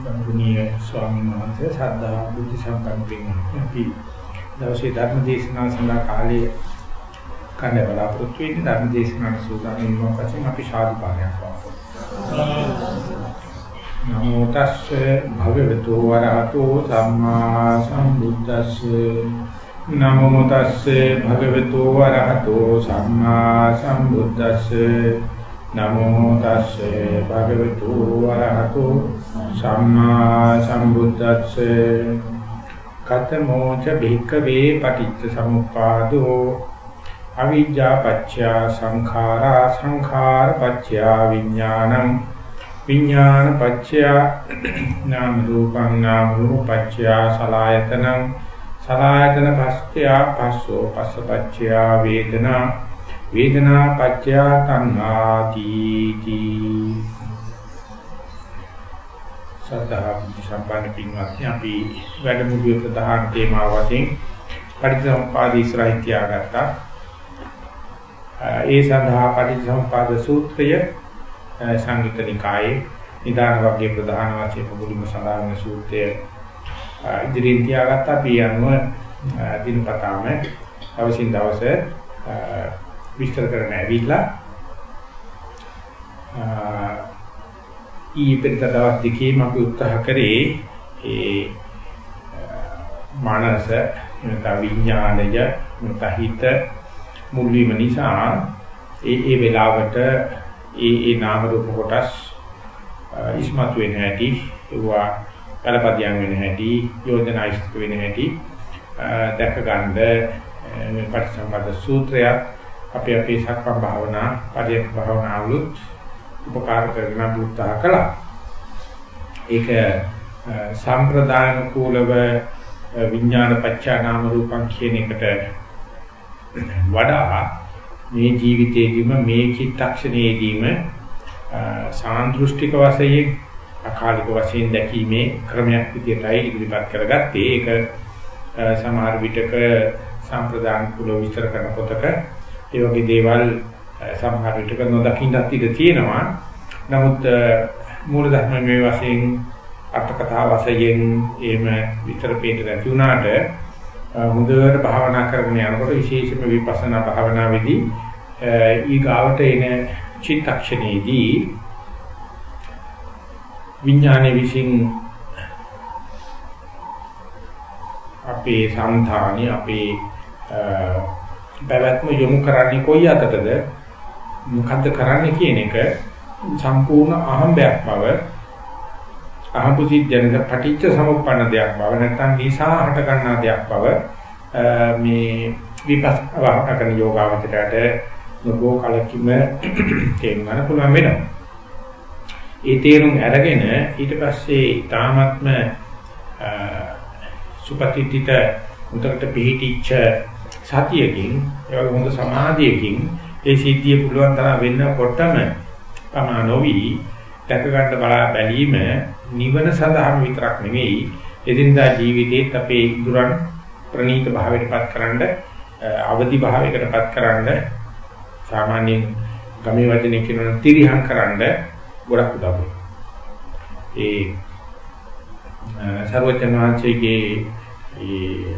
ගෞරවනීය ස්වාමීන් වහන්සේ සද්ධා බුද්ධ සම්පන්න පින්වත්නි අපි දවසේ ධර්ම දේශනාව සඳහා කාලය කන්න බලාපොරොත්තු වෙන්නේ ධර්ම දේශනාවට සූදානම් වීමක් වශයෙන් අපි සාදු පාරයක් වහන්සේ නමෝ තස්සේ භගවතු වරහතෝ සම්මා සම්බුද්දස්සේ. නමෝ තස්සේ භගවතු වරහතෝ සම්මා සම්බුද්දස්සේ. නමෝ තස්සේ භගවතු වරහතෝ සම්මා සම්බුද්දස්සේ කතමෝ ච භික්ඛවේ පටිච්ච සමුප්පාදෝ අවිජ්ජා පත්‍ය සංඛාරා සංඛාර පත්‍ය විඥානං විඥාන පත්‍ය නාම රූපං නාම රූප පත්‍ය සලායතනං සලායතන පස්ත්‍ය පස්සෝ පස්ස පත්‍ය වේදනා වේදනා පත්‍ය තණ්හාති තී සද්ධා සම්පන්න පින්වත්නි අපි වැඩමුළුවේ ප්‍රධාන තේමාව වශයෙන් පටිච්චසමුපාද ඉස්සරහින් තියාගත්තා. ඒ සඳහා පටිච්චසමුපාද සූත්‍රය සංයුත්ත නිකායේ නිදාන වර්ගයේ ප්‍රධාන වශයෙන් මුලින්ම සඳහන් වෙන සූත්‍රය ඉදිරියෙන් තියාගත්තා. අපි අනුව දිනපතාම අවසින් දවසේ විස්තර කරන්න ඇවිල්ලා ඊපෙත දවස් දෙකේම අපි උත්සාහ කරේ ඒ මානස නැත්නම් විඥානය නැත්නම් හිත මුල් වීම නිසා ඒ ඒ වෙලාවට ඒ ඒ නාම රූප කොටස් ඉස්මතු වෙන හැටි ඒවා කලපදියම් වෙන හැටි යෝජනා ඉස්තු වෙන හැටි දැක ගන්න මේ පටිච්චසමුප්පාද සූත්‍රය අපි අපේ සක්ම භාවනා පරියක් භාවනාවලුත් උපකාර කරගෙන උත්සාහ කළා. ඒක සම්ප්‍රදාන කූලව විඥාන පත්‍යා නාම රූපං කියන එකට වඩා මේ ජීවිතයේදීම මේ චිත්තක්ෂණයේදීම සාන්දෘෂ්ටික වශයෙන් අකාලික වශයෙන් දැකීමේ ක්‍රමයක් විදියටයි ඉදිරිපත් කරගත්තේ. ඒක සමහර විටක සම්ප්‍රදාන කුල විස්තර කරන පොතක ඒ වගේ දේවල් සමහර විටක නොදකින්නත් ඉඩ තියෙනවා. නමුත් මූල ධර්ම මේ වශයෙන් අර්ථකථා වශයෙන් එහෙම විතර පිට නැති වුණාට හොඳට භාවනා කරගෙන යනකොට විශේෂයෙන්ම විපස්සනා භාවනාවේදී ඊගාවට එන චිත්තක්ෂණයේදී විඥානයේ විසින් අපේ సంతානි අපේ පැවැත්ම යොමු කරන්නේ කොයි අතටද මොකද්ද කරන්නේ කියන එක සම්පූර්ණ අහඹයක් බව අහඹුසි ජනක පටිච්ච සමුප්පන්න දෙයක් බව නැත්නම් නිසා හට ගන්නා දෙයක් බව මේ විපස්සනා කරන යෝගාවචරයට නොබෝ කලකින්ම තේරුම් ගන්න පුළුවන් වෙනවා. ඒ තේරුම් අරගෙන ඊට පස්සේ ඊ타ත්ම සුපතිත්‍ිත උන්ට පිහිටිච්ච සතියකින් ඒ වගේ හොඳ සමාධියකින් ඒ සිද්ධිය පුළුවන් තරම් වෙන්නකොටම පමා නොවි දැක ගන්න බලා බැලීම නිවන සඳහාම විතරක් නෙවෙයි එදිනදා ජීවිතේත් අපේ ඉදුරන් ප්‍රනීත භාවයටපත් කරන්න අවදි භාවයකටපත් කරන්න සාමාන්‍යයෙන් ගමේ වචනේ කියනවා තිරිහං කරන්න ගොඩක් උදව් වෙනවා. ඒ සර්වචනාංශයේ ඒ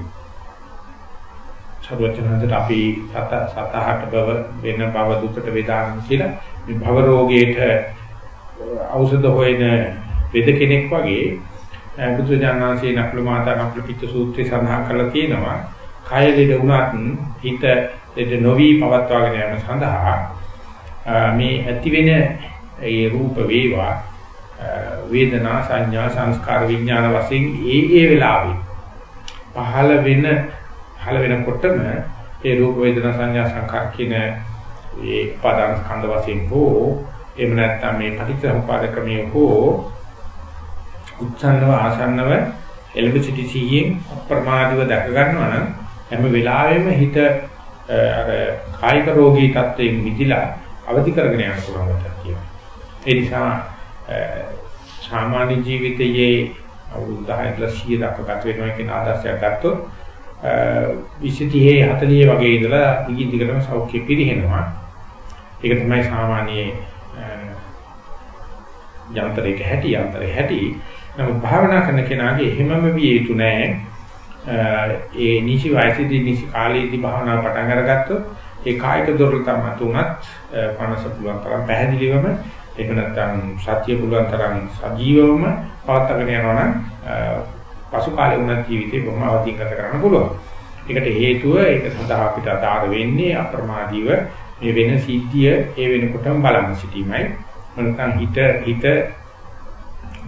සර්වචනන්දට අපි සත සතහට බව වෙන බව දුකට වේදාන කියලා මේ භව රෝගයට ඖෂධ හොයන වේද කෙනෙක් වගේ බුදුජානනාංශයේ නකුල මාතා නකුල පිච්ච සූත්‍රය සඳහන් කරලා තියෙනවා. කය ලෙඩ වුණත් හිත ලෙඩ නොවි පවත්වාගෙන යාම සඳහා මේ ඇති වෙන ඒ රූප වේවා වේදනා සංඥා සංස්කාර විඥාන වශයෙන් ඒ ඒ වෙලාවේ පහළ වෙන පහළ වෙනකොටම ඒ රූප වේදනා සංඥා සංකාර කියන ඒ උපාදාන ස්කන්ධ වශයෙන් හෝ එහෙම නැත්නම් මේ පටිච්චසමුපාද ක්‍රමයේ හෝ උච්ඡන්නව ආසන්නව එළඹ සිටි සිහියෙන් අප්‍රමාදව දැක ගන්නවා නම් හැම වෙලාවෙම හිත අර කායික රෝගී තත්ත්වයෙන් මිදිලා අවදි කරගෙන යන්න පුළුවන් කියලා. ඒ නිසා සාමාන්‍ය ජීවිතයේ අවුරුදු 10 100 දක්වා ගත වෙනවා කියන ආදර්ශයක් ගත්තොත් 20 40 වගේ ඉඳලා දිගින් දිගටම සෞඛ්‍ය පිරිහෙනවා. ඒක තමයි සාමාන්‍ය යන්ත්‍රයක හැටි යන්ත්‍රයේ හැටි. නමුත් භාවනා කරන කෙනාගේ එහෙමම විය යුතු නෑ. ඒ නිසි වයසේදී නිසි කාලයේදී භාවනා පටන් අරගත්තොත් ඒ කායික දුර්වලතා මතුනත් පනස පුළුවන් තරම් පැහැදිලිවම ඒක නැත්නම් සත්‍ය පුළුවන් තරම් සජීවවම පවත්වාගෙන යනවා නම් පසු කාලේ උනත් ජීවිතේ බොහොම අවදීන් ගත කරන්න පුළුවන්. ඒකට හේතුව ඒක සඳහා අපිට ආධාර වෙන්නේ අප්‍රමාදීව මේ වෙන සිද්ධිය ඒ වෙනකොටම බලන්න සිටීමයි. නැත්නම් හිත හිත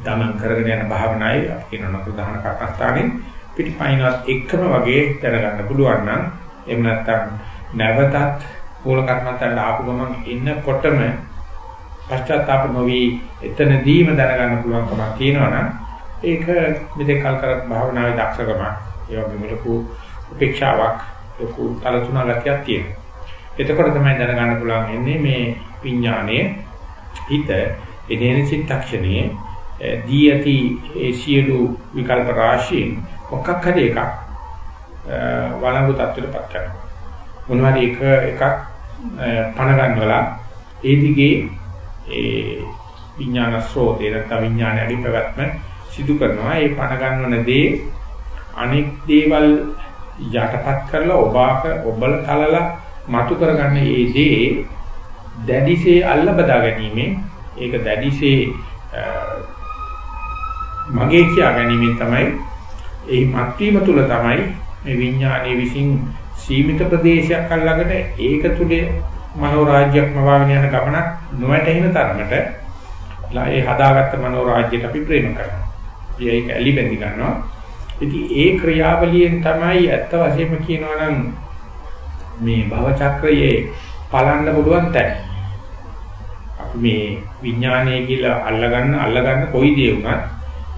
දමන කරගෙන යන භාවනායි අපි කියනවා ප්‍රධාන කර්මස්ථානේ පිටිපයින්වත් එකම වගේ දැනගන්න පුළුවන් නම් එහෙම නැත්නම් නැවතත් මූල කර්මස්ථානට ආපු ගමන් ඉන්නකොටම පශ්චාත්තාප නොවි එතනදීම දැනගන්න පුළුවන්කමක් තියෙනවනම් ඒක මෙතෙක් කල් කර භාවනාවේ දක්ෂකම ඒ වගේම ලොකු උපේක්ෂාවක් ලොකු තලතුණ ගතියක් තියෙනවා. එතකොට තමයි දැනගන්න පුළුවන් ඉන්නේ මේ විඥානයේ හිත එදෙන චිත්තක්ෂණයේ දී ඇති ඒ සියලු විකල්ප රාශියෙන් මොකක් හරි එකක් වළංගු තත්ත්වයටපත් කරනවා. මොනවා හරි එක එකක් පණ ගන්නවලා ඒ දිගේ ඒ විඥාන ස්රෝතේ නැත්නම් විඥානයේ පැවැත්ම සිදු කරනවා. ඒ පණ ගන්නවන දේ අනෙක් දේවල් යටපත් කරලා ඔබාක ඔබල තලලා මතු කරගන්න ඒ දේ දැඩිසේ අල්ල බදා ගැනීමෙන් ඒක දැඩිසේ මගේ කියා ගැනීමෙන් තමයි ඒ මත්වීම තුල තමයි මේ විඥානයේ විසින් සීමිත ප්‍රදේශයක් අල්ලගෙන ඒක තුලේ මනෝරාජ්‍යයක් මවාගෙන යන ගමනක් නොවැටෙන තරමට ඒ හදාගත්ත මනෝරාජ්‍යයට අපි ප්‍රේම කරනවා. ඒක ඇලි බැඳි ගන්නවා. ඉතින් ඒ ක්‍රියාවලියෙන් තමයි ඇත්ත වශයෙන්ම කියනවා නම් මේ භව චක්‍රයේ පලන්න පුළුවන් තැන. අපි මේ විඥානය කියලා අල්ලගන්න අල්ලගන්න කොයි දේ වුණත්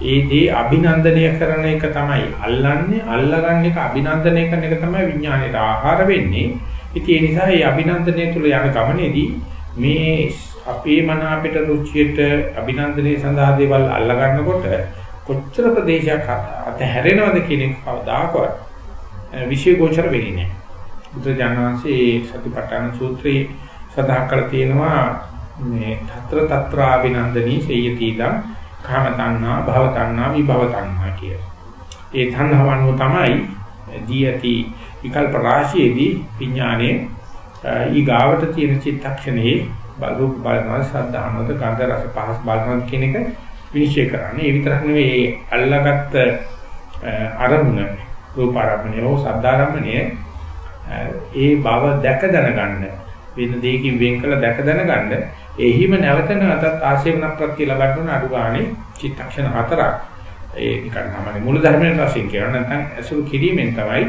ඒ දේ අභිනන්දනය කරන එක තමයි අල්ලන්නේ අල්ලගන්න එක අභිනන්දනය කරන එක තමයි විඥානයට ආහාර වෙන්නේ. ඉතින් ඒ නිසා මේ අභිනන්දනය තුල යන ගමනේදී මේ අපේ මන අපිට රුචියට අභිනන්දනයේ සඳහා දේවල් අල්ලගන්නකොට කොච්චර ප්‍රදේශයක් අතහැරෙනවද කියන එක කවදාකවත් විශේෂෝචර වෙන්නේ නැහැ. බුදුජානනාංශයේ සතිපට්ඨාන සූත්‍රයේ සඳහන් කරලා තියෙනවා මේ తත්‍ර తත්‍රා විනන්දනී සේයතිදම් කාමතණ්හා භවතණ්හා විභවතණ්හා කිය. ඒ තණ්හාවන්ව තමයි දීයති විකල්ප රාශියේදී විඥානයේ ඊගාවට තියෙන චිත්තක්ෂණයේ බලු බලනවා ශ්‍රද්ධාමත ගන්ධ රස පහස් බලනවා කියන එක විනිශ්චය කරන්නේ. ඒ විතරක් නෙවෙයි අල්ලාගත්ත අරමුණ රූප ආරම්භණය හෝ සද්ධාරම්භණය ඒ බව දැක දැනගන්න වෙන දෙයකින් වෙන් කළ දැක දැනගන්න එහිම නැවත නැවතත් ආශේවන ප්‍රත්‍ය ලබන්න උන අඩු ගානේ චිත්තක්ෂණ හතරක් ඒ නිකන් තමයි මූල ධර්මයෙන් වශයෙන් කියනවා නැත්නම් අසුරු කිරීමෙන් තමයි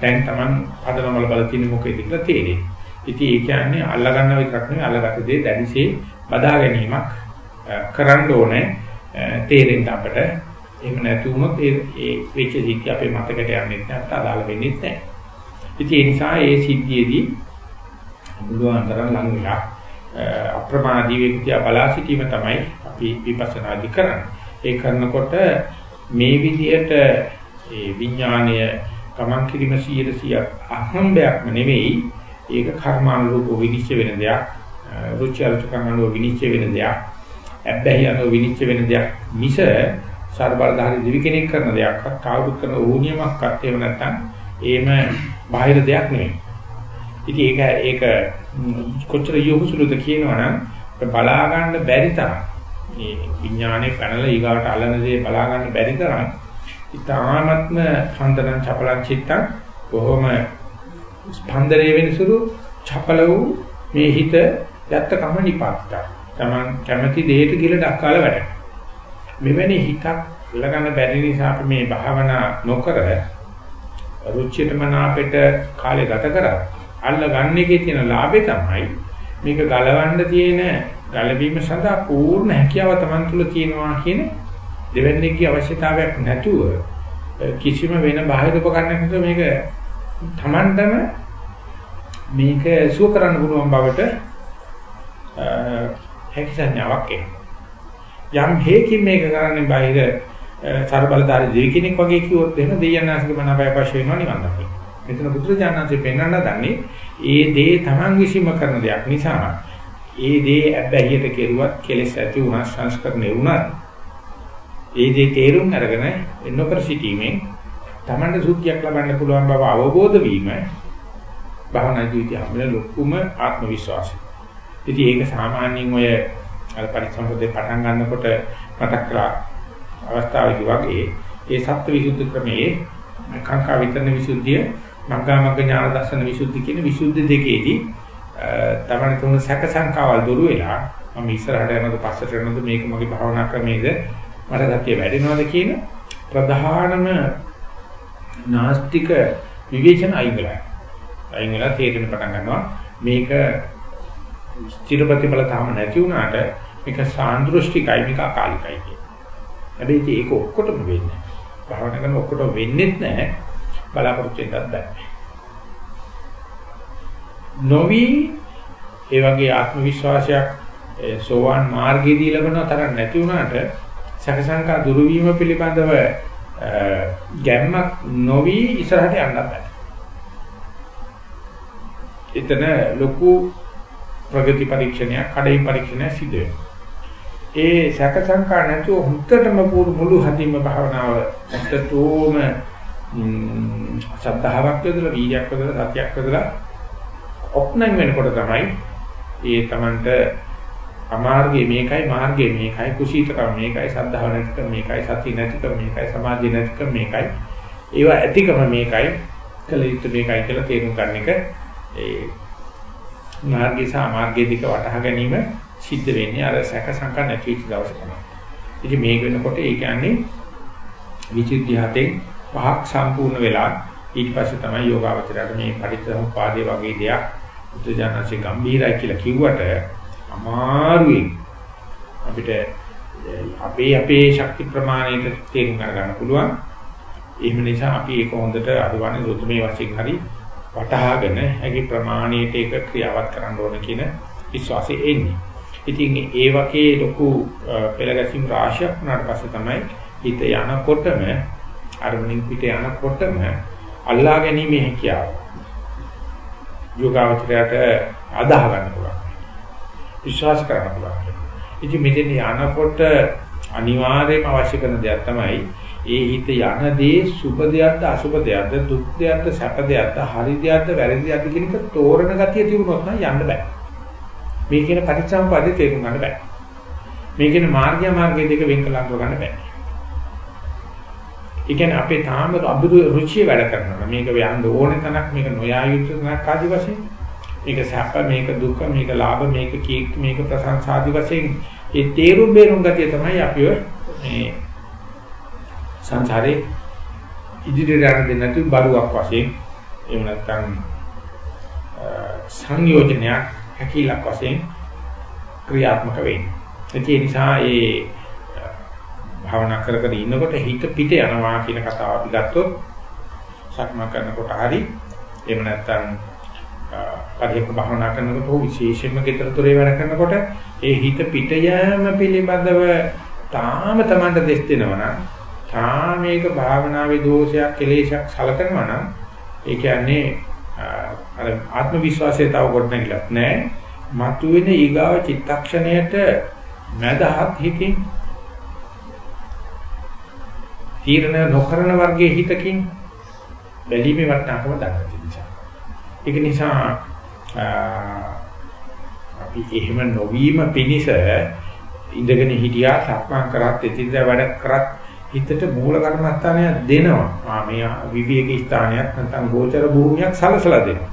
දැන් Taman අදනවල බල තියෙන මොකේද කියලා තේරෙන්නේ. ඉතින් ඒ කියන්නේ අල්ලා ගන්න විතරක් නෙවෙයි අල්ලාගත්ත දේ දැඩිසේ බදා ගැනීමක් කරන්න ඕනේ තේරෙන්න අපට. එහෙම නැති වුණොත් ඒ ඒ වෙච්ච සිද්ධිය අපේ මතකට යන්නේ නැත්නම් අදාළ වෙන්නේ නැහැ. ඉතින් ඒ නිසා ඒ සිද්ධියේදී බුදුන් තරම් ලඟ වෙලා අප්‍රමාදී වේගිතිය බලා සිටීම තමයි අපි විපස්සනාදි කරන්නේ. ඒ කරනකොට මේ විදිහට ඒ විඥානය ගමන් කිරීම 100% අහම්බයක්ම නෙවෙයි ඒක කර්මානුරූප විනිශ්චය වෙන දෙයක් රුචි අරුචිකම් අනුව විනිශ්චය වෙන දෙයක් ඇබ්බැහි අනුව විනිශ්චය වෙන දෙයක් මිස ਸਰබලධාරී දිවි කෙනෙක් කරන දෙයක්වත් කාවුත් කරන ඕනියමක්වත් ඒව නැත්තම් ඒම බාහිර දෙයක් නෙමෙයි. ඉතින් ඒක ඒක කොච්චර යොහුසුලුද කියනවනම් බලා ගන්න බැරි තරම් මේ විඥානේ පැනලා ඊගාවට අලන දේ බලා ගන්න බැරි තරම් ඉතාමත්ම ස්පන්දන චපලං චිත්තං බොහොම ස්පන්දරයේ වෙනසුරු චපල වූ මේ හිත යත්ත කම නිපාතයි. Taman කැමැති දෙයට කියලා ඩක්කාල වැඩ. මෙවැනි හිතක් ලගන්න බැරි නිසා අපි මේ භාවනා නොකර රුචියට මනාපෙට කාලය ගත කරා අල්ල ගන්න එකේ තියෙන ලාභේ තමයි මේක ගලවන්න තියෙන ගලවීම සඳහා පූර්ණ හැකියාව Taman තුල තියෙනවා කියන දෙවැන්නේගේ අවශ්‍යතාවයක් නැතුව කිසිම වෙන බාහිර උපකරණයක් නැතුව මේක Tamanටම මේක සුව කරන්න පුළුවන් බවට හැකි සංඥාවක් එනවා. යම් හේකින් මේක කරන්නේ බාහිර සර්බලධාරී දෙවි කෙනෙක් වගේ කිව්වොත් එහෙම දෙයයන්ාසික මනපය පස්සේ වෙනවා නිවන් දකින්න. මෙතන බුදුරජාණන්සේ පෙන්වන්න දන්නේ ඒ දේ Taman විසීම කරන දෙයක් නිසා ඒ දේ ඇබ්බැහියට කෙරුවත් කෙලෙස් ඇති වුණා සංස්කරණය වුණා ඒ දේ තේරුම් අරගෙන නොකර සිටීමෙන් තමන්ට සුද්ධියක් ලබන්න පුළුවන් බව අවබෝධ වීම භවනා ජීවිතය හැම ලොකුම ආත්ම විශ්වාසය. ඉතින් ඒක සාමාන්‍යයෙන් ඔය අර පරිසම්පදේ පටන් ගන්නකොට මතක් කළා අවස්ථාවේදී වගේ ඒ සත්‍ය විසුද්ධි ක්‍රමයේ කාංකා විතරන විසුද්ධිය මග්ගා මග්ග ඥාන දර්ශන විසුද්ධි කියන විසුද්ධි දෙකේදී තමන් තුන සැක සංකාවල් දුරු වෙලා මම ඉස්සරහට යනකොට පස්සට යනකොට මේක මගේ භාවනා ක්‍රමයේද මට ගතිය වැඩෙනවද කියන ප්‍රධානම නාස්තික විවේචන අයින් වෙලා අයින් වෙලා තේරෙන පටන් ගන්නවා. මේක ස්ථිර ප්‍රතිඵල තාම නැති වුණාට මේක සාන්දෘෂ්ටිකයි මේක අකාලිකයි කියන. හැබැයි ඒක ඔක්කොටම වෙන්නේ. භාවනා කරන ඔක්කොටම වෙන්නේ නැහැ. බලාපොරොත්තු වෙන්නත් බෑ. නොවි ඒ වගේ ආත්ම විශ්වාසයක් සෝවාන් මාර්ගයේදී ලැබෙන තරම් නැති වුණාට සකසංකා දුරු වීම පිළිබඳව ගැම්මක් නොවි ඉස්සරහට යන්න බෑ. එතන ලොකු ප්‍රගති පරීක්ෂණයක්, කඩේ පරීක්ෂණයක් සිදු වෙනවා. ඒ සැක සංකා නැතුව හුත්තටම මුළු හදින්ම භාවනාව ඇත්තටම සද්ධාාවක් යොදලා වීර්යයක් යොදලා සතියක් යොදලා ඔප්නන් වෙනකොට තමයි ඒ Tamanට අමාර්ගයේ මේකයි මාර්ගයේ මේකයි කුසීතකම මේකයි සද්ධාව නැතිකම මේකයි සති නැතිකම මේකයි සමාධිය නැතිකම මේකයි ඒවා ඇතිකම මේකයි කළ යුතු මේකයි කියලා තේරුම් ගන්න එක ඒ මාර්ගය සහ මාර්ගයේ දික වටහා ගැනීම සිද්ධ වෙන්නේ අර සැක සංකා නැති වෙච්ච දවස තමයි. ඉතින් මේක වෙනකොට ඒ කියන්නේ විචිත්‍යහතෙන් පහක් සම්පූර්ණ වෙලා ඊට පස්සේ තමයි යෝගාවචරයට මේ පරිත්‍යාගපාදේ වගේ දෙයක් බුද්ධජනනාංශේ ගම්බීරයි කියලා කිව්වට අමාරුයි අපිට අපේ අපේ ශක්ති ප්‍රමාණයට තේරුම් ගන්න පුළුවන්. එහෙම නිසා අපි ඒක හොඳට අදවන්නේ රුතුමේ වශයෙන් හරි වටහාගෙන හැකි ප්‍රමාණයට ඒක ක්‍රියාවත් කරන්න ඕන කියන විශ්වාසය එන්නේ. ඉතින් ඒ වගේ ලොකු පෙළගැසීම් රාශියක් වුණාට පස්සේ තමයි හිත යනකොටම අරමුණින් පිට යනකොටම අල්ලා ගැනීම හැකියාව යෝගාවචරයට අදාහ ගන්න පුළුවන්. විශ්වාස කරන්න පුළුවන්. ඉතින් මෙතන යනකොට අනිවාර්යයෙන්ම අවශ්‍ය කරන දෙයක් තමයි ඒ හිත යන දේ සුබ දෙයක්ද අසුබ දෙයක්ද දුක් දෙයක්ද සැප දෙයක්ද හරි දෙයක්ද වැරදි දෙයක්ද කියන එක තෝරන ගතිය තිබුණොත් නම් යන්න බෑ. මේ කියන පටිච්චසමුප්පාදේ තේරුම් ගන්න බෑ. මේ කියන මාර්ගය මාර්ගය දෙක වෙන් කළ අඳුර ගන්න බෑ. ඒ කියන්නේ අපේ තාම අබුදු රුචිය වැඩ කරනවා. මේක යන්න ඕනේ තනක් මේක නොයා යුතු තනක් ආදි වශයෙන්. මේක සැප මේක දුක මේක ලාභ මේක කීර්ති මේක ප්‍රශංසා ආදි වශයෙන් ඒ තේරුම් බේරුම් ගතිය තමයි අපිව මේ සංසාරේ ඉදිරියට යන්න දෙන්නේ නැති බරුවක් වශයෙන් එහෙම නැත්නම් සංයෝජනයක් හැකිලක් වශයෙන් ක්‍රියාත්මක වෙන්නේ. ඒ නිසා ඒ භාවනා කර කර ඉන්නකොට හිත පිට යනවා කියන කතාව අපි ගත්තොත් සක්මා කරනකොට හරි එහෙම නැත්නම් පරියක භාවනා කරනකොට හෝ විශේෂයෙන්ම ගෙදරතොරේ වැඩ කරනකොට ඒ හිත පිට යෑම පිළිබඳව තාම Tamanට දෙස් දෙනවා නම් තාම මේක භාවනාවේ දෝෂයක් කෙලේශයක් සලකනවා නම් ඒ කියන්නේ අර ආත්ම විශ්වාසය තව කොට නැගිලත් නැහැ. මතුවෙන ඊගාව චිත්තක්ෂණයට මදහත් හිතින් තීරණ නොකරන වර්ගයේ හිතකින් බැලීමේ වටිනාකම දක්වන නිසා. ඒක නිසා අපි එහෙම නොවීම පිණිස ඉඳගෙන හිටියා සක්මන් කරත් එතින්ද වැඩ කරත් හිතට මූල කර්මස්ථානයක් දෙනවා. ආ මේ විවේක ස්ථානයක් නැත්නම් ගෝචර භූමියක් සලසලා දෙනවා.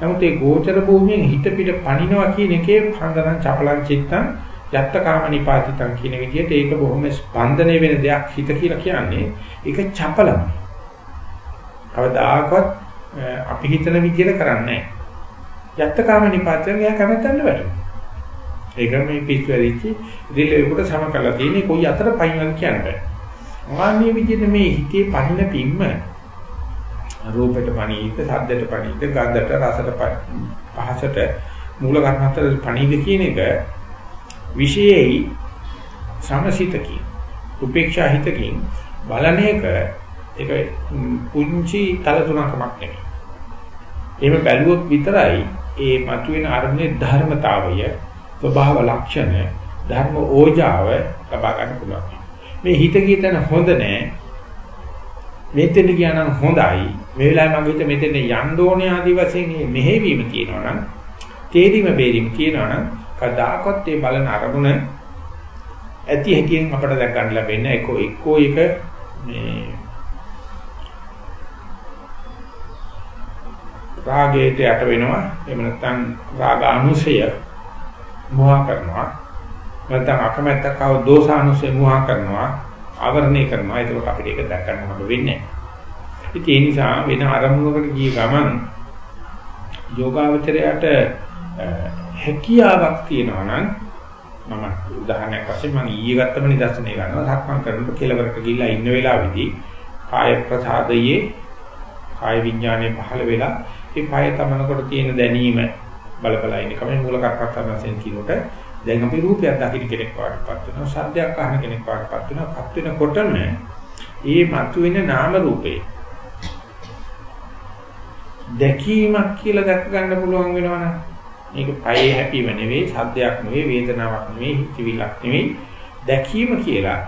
නමුත් ඒ ගෝචර භූමියෙන් හිත පිට පනිනවා කියන එකේ පන්දරන් චපලං චිත්තං යත්ත කාමනිපාතිතං කියන විදිහට ඒක බොහොම ස්පන්දනය වෙන දෙයක් හිත කියලා කියන්නේ ඒක චපලම. කවදාකවත් අපි හිතන විදිහට කරන්නේ නැහැ. යත්ත කාමනිපාතයෙන් එයා කැමැත්තෙන් වැටෙනවා. ඒක මේ පිස්සු ඇරිච්චි රිලෙවකට සම කරලා තියෙන්නේ කොයි අතර පයින්වද කියන්නේ. ආන්නේ විදිහට මේ හිතේ පහින පිම්ම රූපයට පණීත, ශබ්දයට පණීත, ගන්ධයට, රසට පහසට මූල කර්මත්තර පණීත කියන එක විශේෂයි සමසිතකින් උපේක්ෂා හිතකින් බලන එක ඒක පුංචි තල තුනකමක් නෙමෙයි. එහෙම බැලුවොත් විතරයි ඒ මතුවෙන අරමුණේ ධර්මතාවය, ස්වභාව ලක්ෂණ, ධර්ම ඕජාව ලබා ගන්න පුළුවන්. මේ හිත ගියතන හොඳ නෑ. මෙතෙන් ගියා නම් හොඳයි. මේ වෙලාවේ මගේ හිත මෙතෙන් යන්න ඕනේ ආදි වශයෙන් මේ මෙහෙවීම තියෙනවා නම් තේරීම බේරීම තියෙනවා නම් කදාකත් ඒ බලන අරමුණ ඇති හැටියෙන් අපට දැක් ගන්න ලැබෙන්නේ එක්කෝ එක්කෝ එක මේ රාගයට යට වෙනවා එහෙම නැත්නම් රාගානුසය මොහා කරනවා නැත්නම් අකමැත්තක් ආව දෝසානුසය මොහා කරනවා ආවරණය කරනවා. ඒක අපිට ඒක දැක් ගන්න හම්බ වෙන්නේ නැහැ. ඒ නිසා වෙන අරමුණකට ගිය ගමන් යෝගාවචරයට හැකියාවක් තියෙනවා නම් මම උදාහරණයක් වශයෙන් මම ඊයේ ගත්තම නිදර්ශනය ගන්නවා. සක්මන් කරනකොට කෙලවරක ගිහිල්ලා ඉන්න වෙලාවේදී කාය ප්‍රසාදයේ කාය විඥානයේ පහළ වෙලා ඒ කාය තමනකොට තියෙන දැනීම බලබලා ඉන්න. කම මූල කර්කත්තන කියනකොට දැන් අපි රූපයක් දකින්න කෙනෙක් වඩපත් වෙනවා ශබ්දයක් අහන කෙනෙක් වඩපත් වෙනවා පත් වෙනකොටම ඒ මතුවෙන නාම රූපේ දැකීමක් කියලා දැක ගන්න පුළුවන් වෙනවනේ මේක පයේ හැපීම නෙවෙයි, සද්දයක් නෙවෙයි, වේදනාවක් නෙවෙයි, හිතවිල්ලක් නෙවෙයි. දැකීම කියලා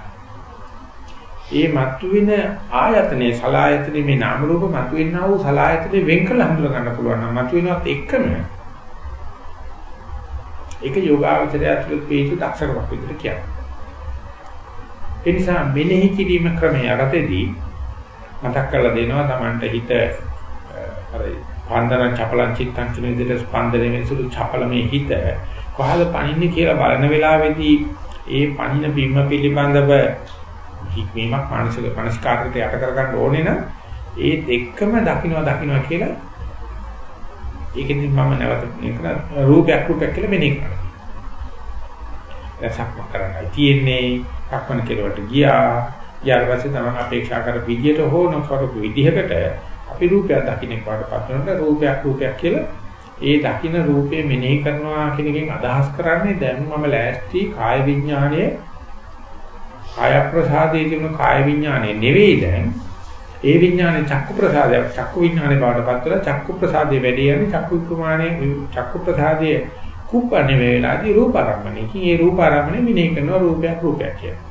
ඒ මතුවෙන ආයතනේ සලායතනේ මේ නාම රූප මතුවෙනා වූ සලායතනේ වෙන් කළ හඳුනා ගන්න පුළුවන් නම් මතුවෙනවත් එක්කම ඒක යෝගාවචරය ඇතුළත පිටු දක්ෂකමක් විදිහට කියනවා. ඒ නිසා මෙනෙහි කිරීම ක්‍රමය යටතේදී මතක් කරලා දෙනවා Tamanට හිත අර ස්පන්දන චපලං චිත්තං කියන විදිහට ස්පන්දනයේ වෙනසුළු චපල මේ හිත කොහොමද පණින්නේ කියලා බලන වෙලාවේදී ඒ පණින බිම්ම පිළිබඳව හික්මීමක් මානසික මනස්කාරයට යට කරගන්න ඕනේ නම් ඒත් එක්කම දකින්නවා දකින්නවා කියලා ඒකෙන් මම නැවත මේක රූපයක් රූපයක් කියලා මෙනෙහි කරනවා. එසක්ම කරන්නයි තියෙන්නේ. කක්මන කෙරුවට ගියා. ඊට පස්සේ තමයි අපේක්ෂා කර විදියට හෝ නොකරපු විදිහකට අපි රූපයක් දකින්න පාඩපත් වෙනකොට රූපයක් රූපයක් කියලා ඒ දකින්න රූපේ මෙනෙහි කරනවා කියන එකෙන් අදහස් කරන්නේ දැන් මම ලෑස්ති කාය විඥානයේ කාය ප්‍රසාදයේ තිබුණු කාය විඥානයේ නෙවෙයි දැන් ඒ විඥානේ චක්කු ප්‍රසාදයක් චක්කු විඥානේ බවටපත් වෙලා චක්කු ප්‍රසාදයේ වැඩි යන්නේ චක්කු ප්‍රමාණයේ චක්කු ප්‍රසාදයේ කුප්පන්නේ වේලාදී රූපාරම්මණය. ඉතින් ඒ රූපාරම්මණය මෙනෙහි කරනවා රූපයක් රූපයක් කියලා.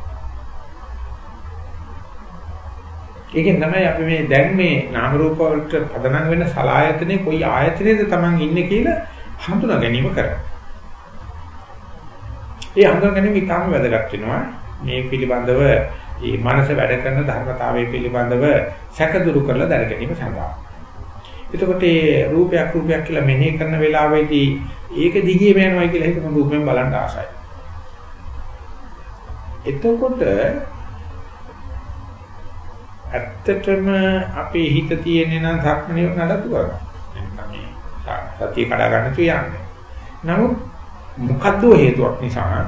ඒකෙන් තමයි අපි මේ දැන් මේ නාම රූප වලට පදනම් වෙන සලායතනේ කොයි ආයතනයේද Taman ඉන්නේ කියලා හඳුනා ගැනීම කරන්නේ. ඒ හඳුනා ගැනීම ඉතාම වැදගත් වෙනවා. මේ පිළිබඳව මේ මනස වැඩ කරන ධර්මතාවය පිළිබඳව සැකදුරු කරලා දැන ගැනීම සඳහා. එතකොට මේ රූපයක් රූපයක් කියලා මෙනෙහි කරන වෙලාවේදී ඒක දිගියම යනවා කියලා හිතන රූපයෙන් බලන්න ආසයි. එතකොට ඇත්තටම අපේ හිත තියෙන්නේ නම් සක්මනේ නඩත්තු කරනවා. සතිය කඩා ගන්න තු යන්නේ. නමුත් මොකද්ද හේතුවක් නිසා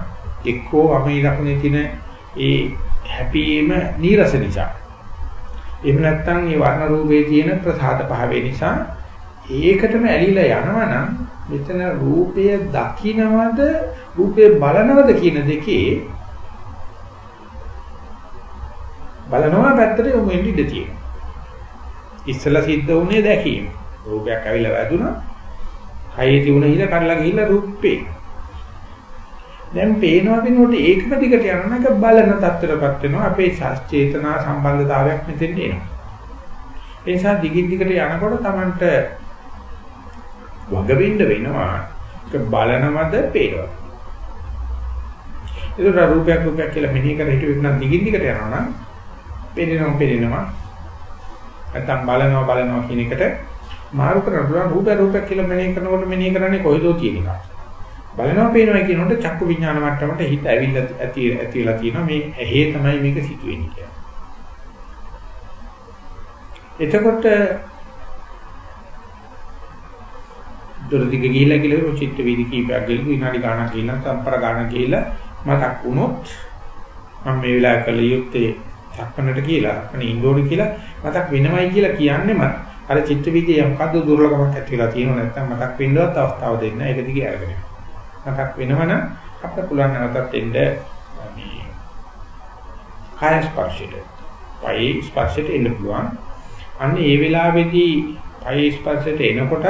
එක්කෝ අපේ ලකුණේ තියෙන ඒ හැපීම නීරස නිසා. එහෙම නැත්නම් මේ වර්ණ රූපේ තියෙන ප්‍රසාද භාවය නිසා ඒකටම ඇලිලා යනවනම් මෙතන රූපය දකින්නවද රූපේ බලනවද කියන දෙකේ බලනවා පැත්තට යොමු වෙන්න ඉඩ තියෙනවා. ඉස්සලා සිද්ධ වුණේ දැකීම. රූපයක් ඇවිල්ලා වැදුනා. කයේ තිබුණ හිල කඩලා ගිහිල්ලා රූපේ. දැන් පේනවා වෙනකොට ඒකම දිගට යනවා එක බලන තත්ත්වයටපත් වෙනවා. අපේ චේතනා සම්බන්ධතාවයක් මෙතෙන් එනවා. ඒ නිසා දිගින් දිගට යනකොට Tamanට වග වෙන්න වෙනවා. ඒක බලනවද පේනවද? ඒක රූපයක් රූපයක් කියලා මෙනෙහි කර හිටුවෙක් නම් දිගින් දිගට යනවා නම් පෙනෙනවා පෙනෙනවා නැත්තම් බලනවා බලනවා කියන එකට මාරු කරන්න පුළුවන් රූප රූපයක් කියලා මෙනෙහි කරනකොට මෙනෙහි කරන්නේ කොයිදෝ තියෙන එක. බලනවා පේනවා කියනකොට චක්කු විඥාන මට්ටමට හිත ඇවිල්ලා ඇති ඇතිලා තියෙනවා. මේ ඇහි තමයි මේක සිදුවෙන්නේ කියලා. එතකොට දොරදිග ගිහිල්ලා කියලා චිත්ත වීදි කීපයක් ගිහින් විනාඩි ගාණක් ගිහිල්ලා සම්පර ගාණක් ගිහිල්ලා මතක් වුණොත් මම මේ වෙලාව කළ යුත්තේ සක්මනට කියලා අනේ ඉන්ඩෝරි කියලා මතක් වෙනවයි කියලා කියන්නේම අර චිත්ත විද්‍යාව මොකද්ද දුර්ලභමක් ඇති වෙලා තියෙනව නැත්නම් මතක් වෙන්නවත් අවස්ථාව දෙන්න ඒක දිගේ අරගෙන. මතක් වෙනවනම් අපිට පුළුවන් නැවතත් එන්න මේ කාය ස්පර්ශයට පයි ස්පර්ශයට එන්න පුළුවන් අන්න ඒ වෙලාවේදී පයි ස්පර්ශයට එනකොට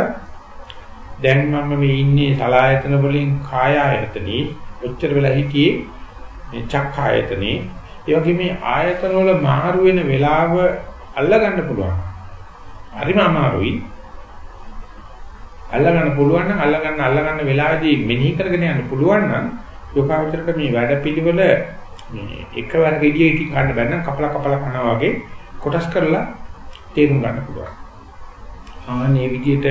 දැන් මම මේ ඉන්නේ සලායතන වලින් කාය ආයතනේ ඔච්චර වෙලා හිටියේ මේ චක්ඛ ආයතනේ ඒ වගේ මේ ආයතන වල මාරු වෙන වෙලාව අල්ලගන්න පුළුවන්. හරිම අමාරුයි. අල්ලගන්න පුළුවන් නම් අල්ලගන්න අල්ලගන්න වෙලාවේදී මෙනෙහි කරගෙන යන්න පුළුවන් නම් යෝගාවචරක මේ වැඩ පිළිවෙල මේ එකවර ගෙඩිය ඉති ගන්න බැන්න කපලා කපලා කරනවා වගේ කොටස් කරලා තේරුම් ගන්න පුළුවන්. ආනේ විදිහට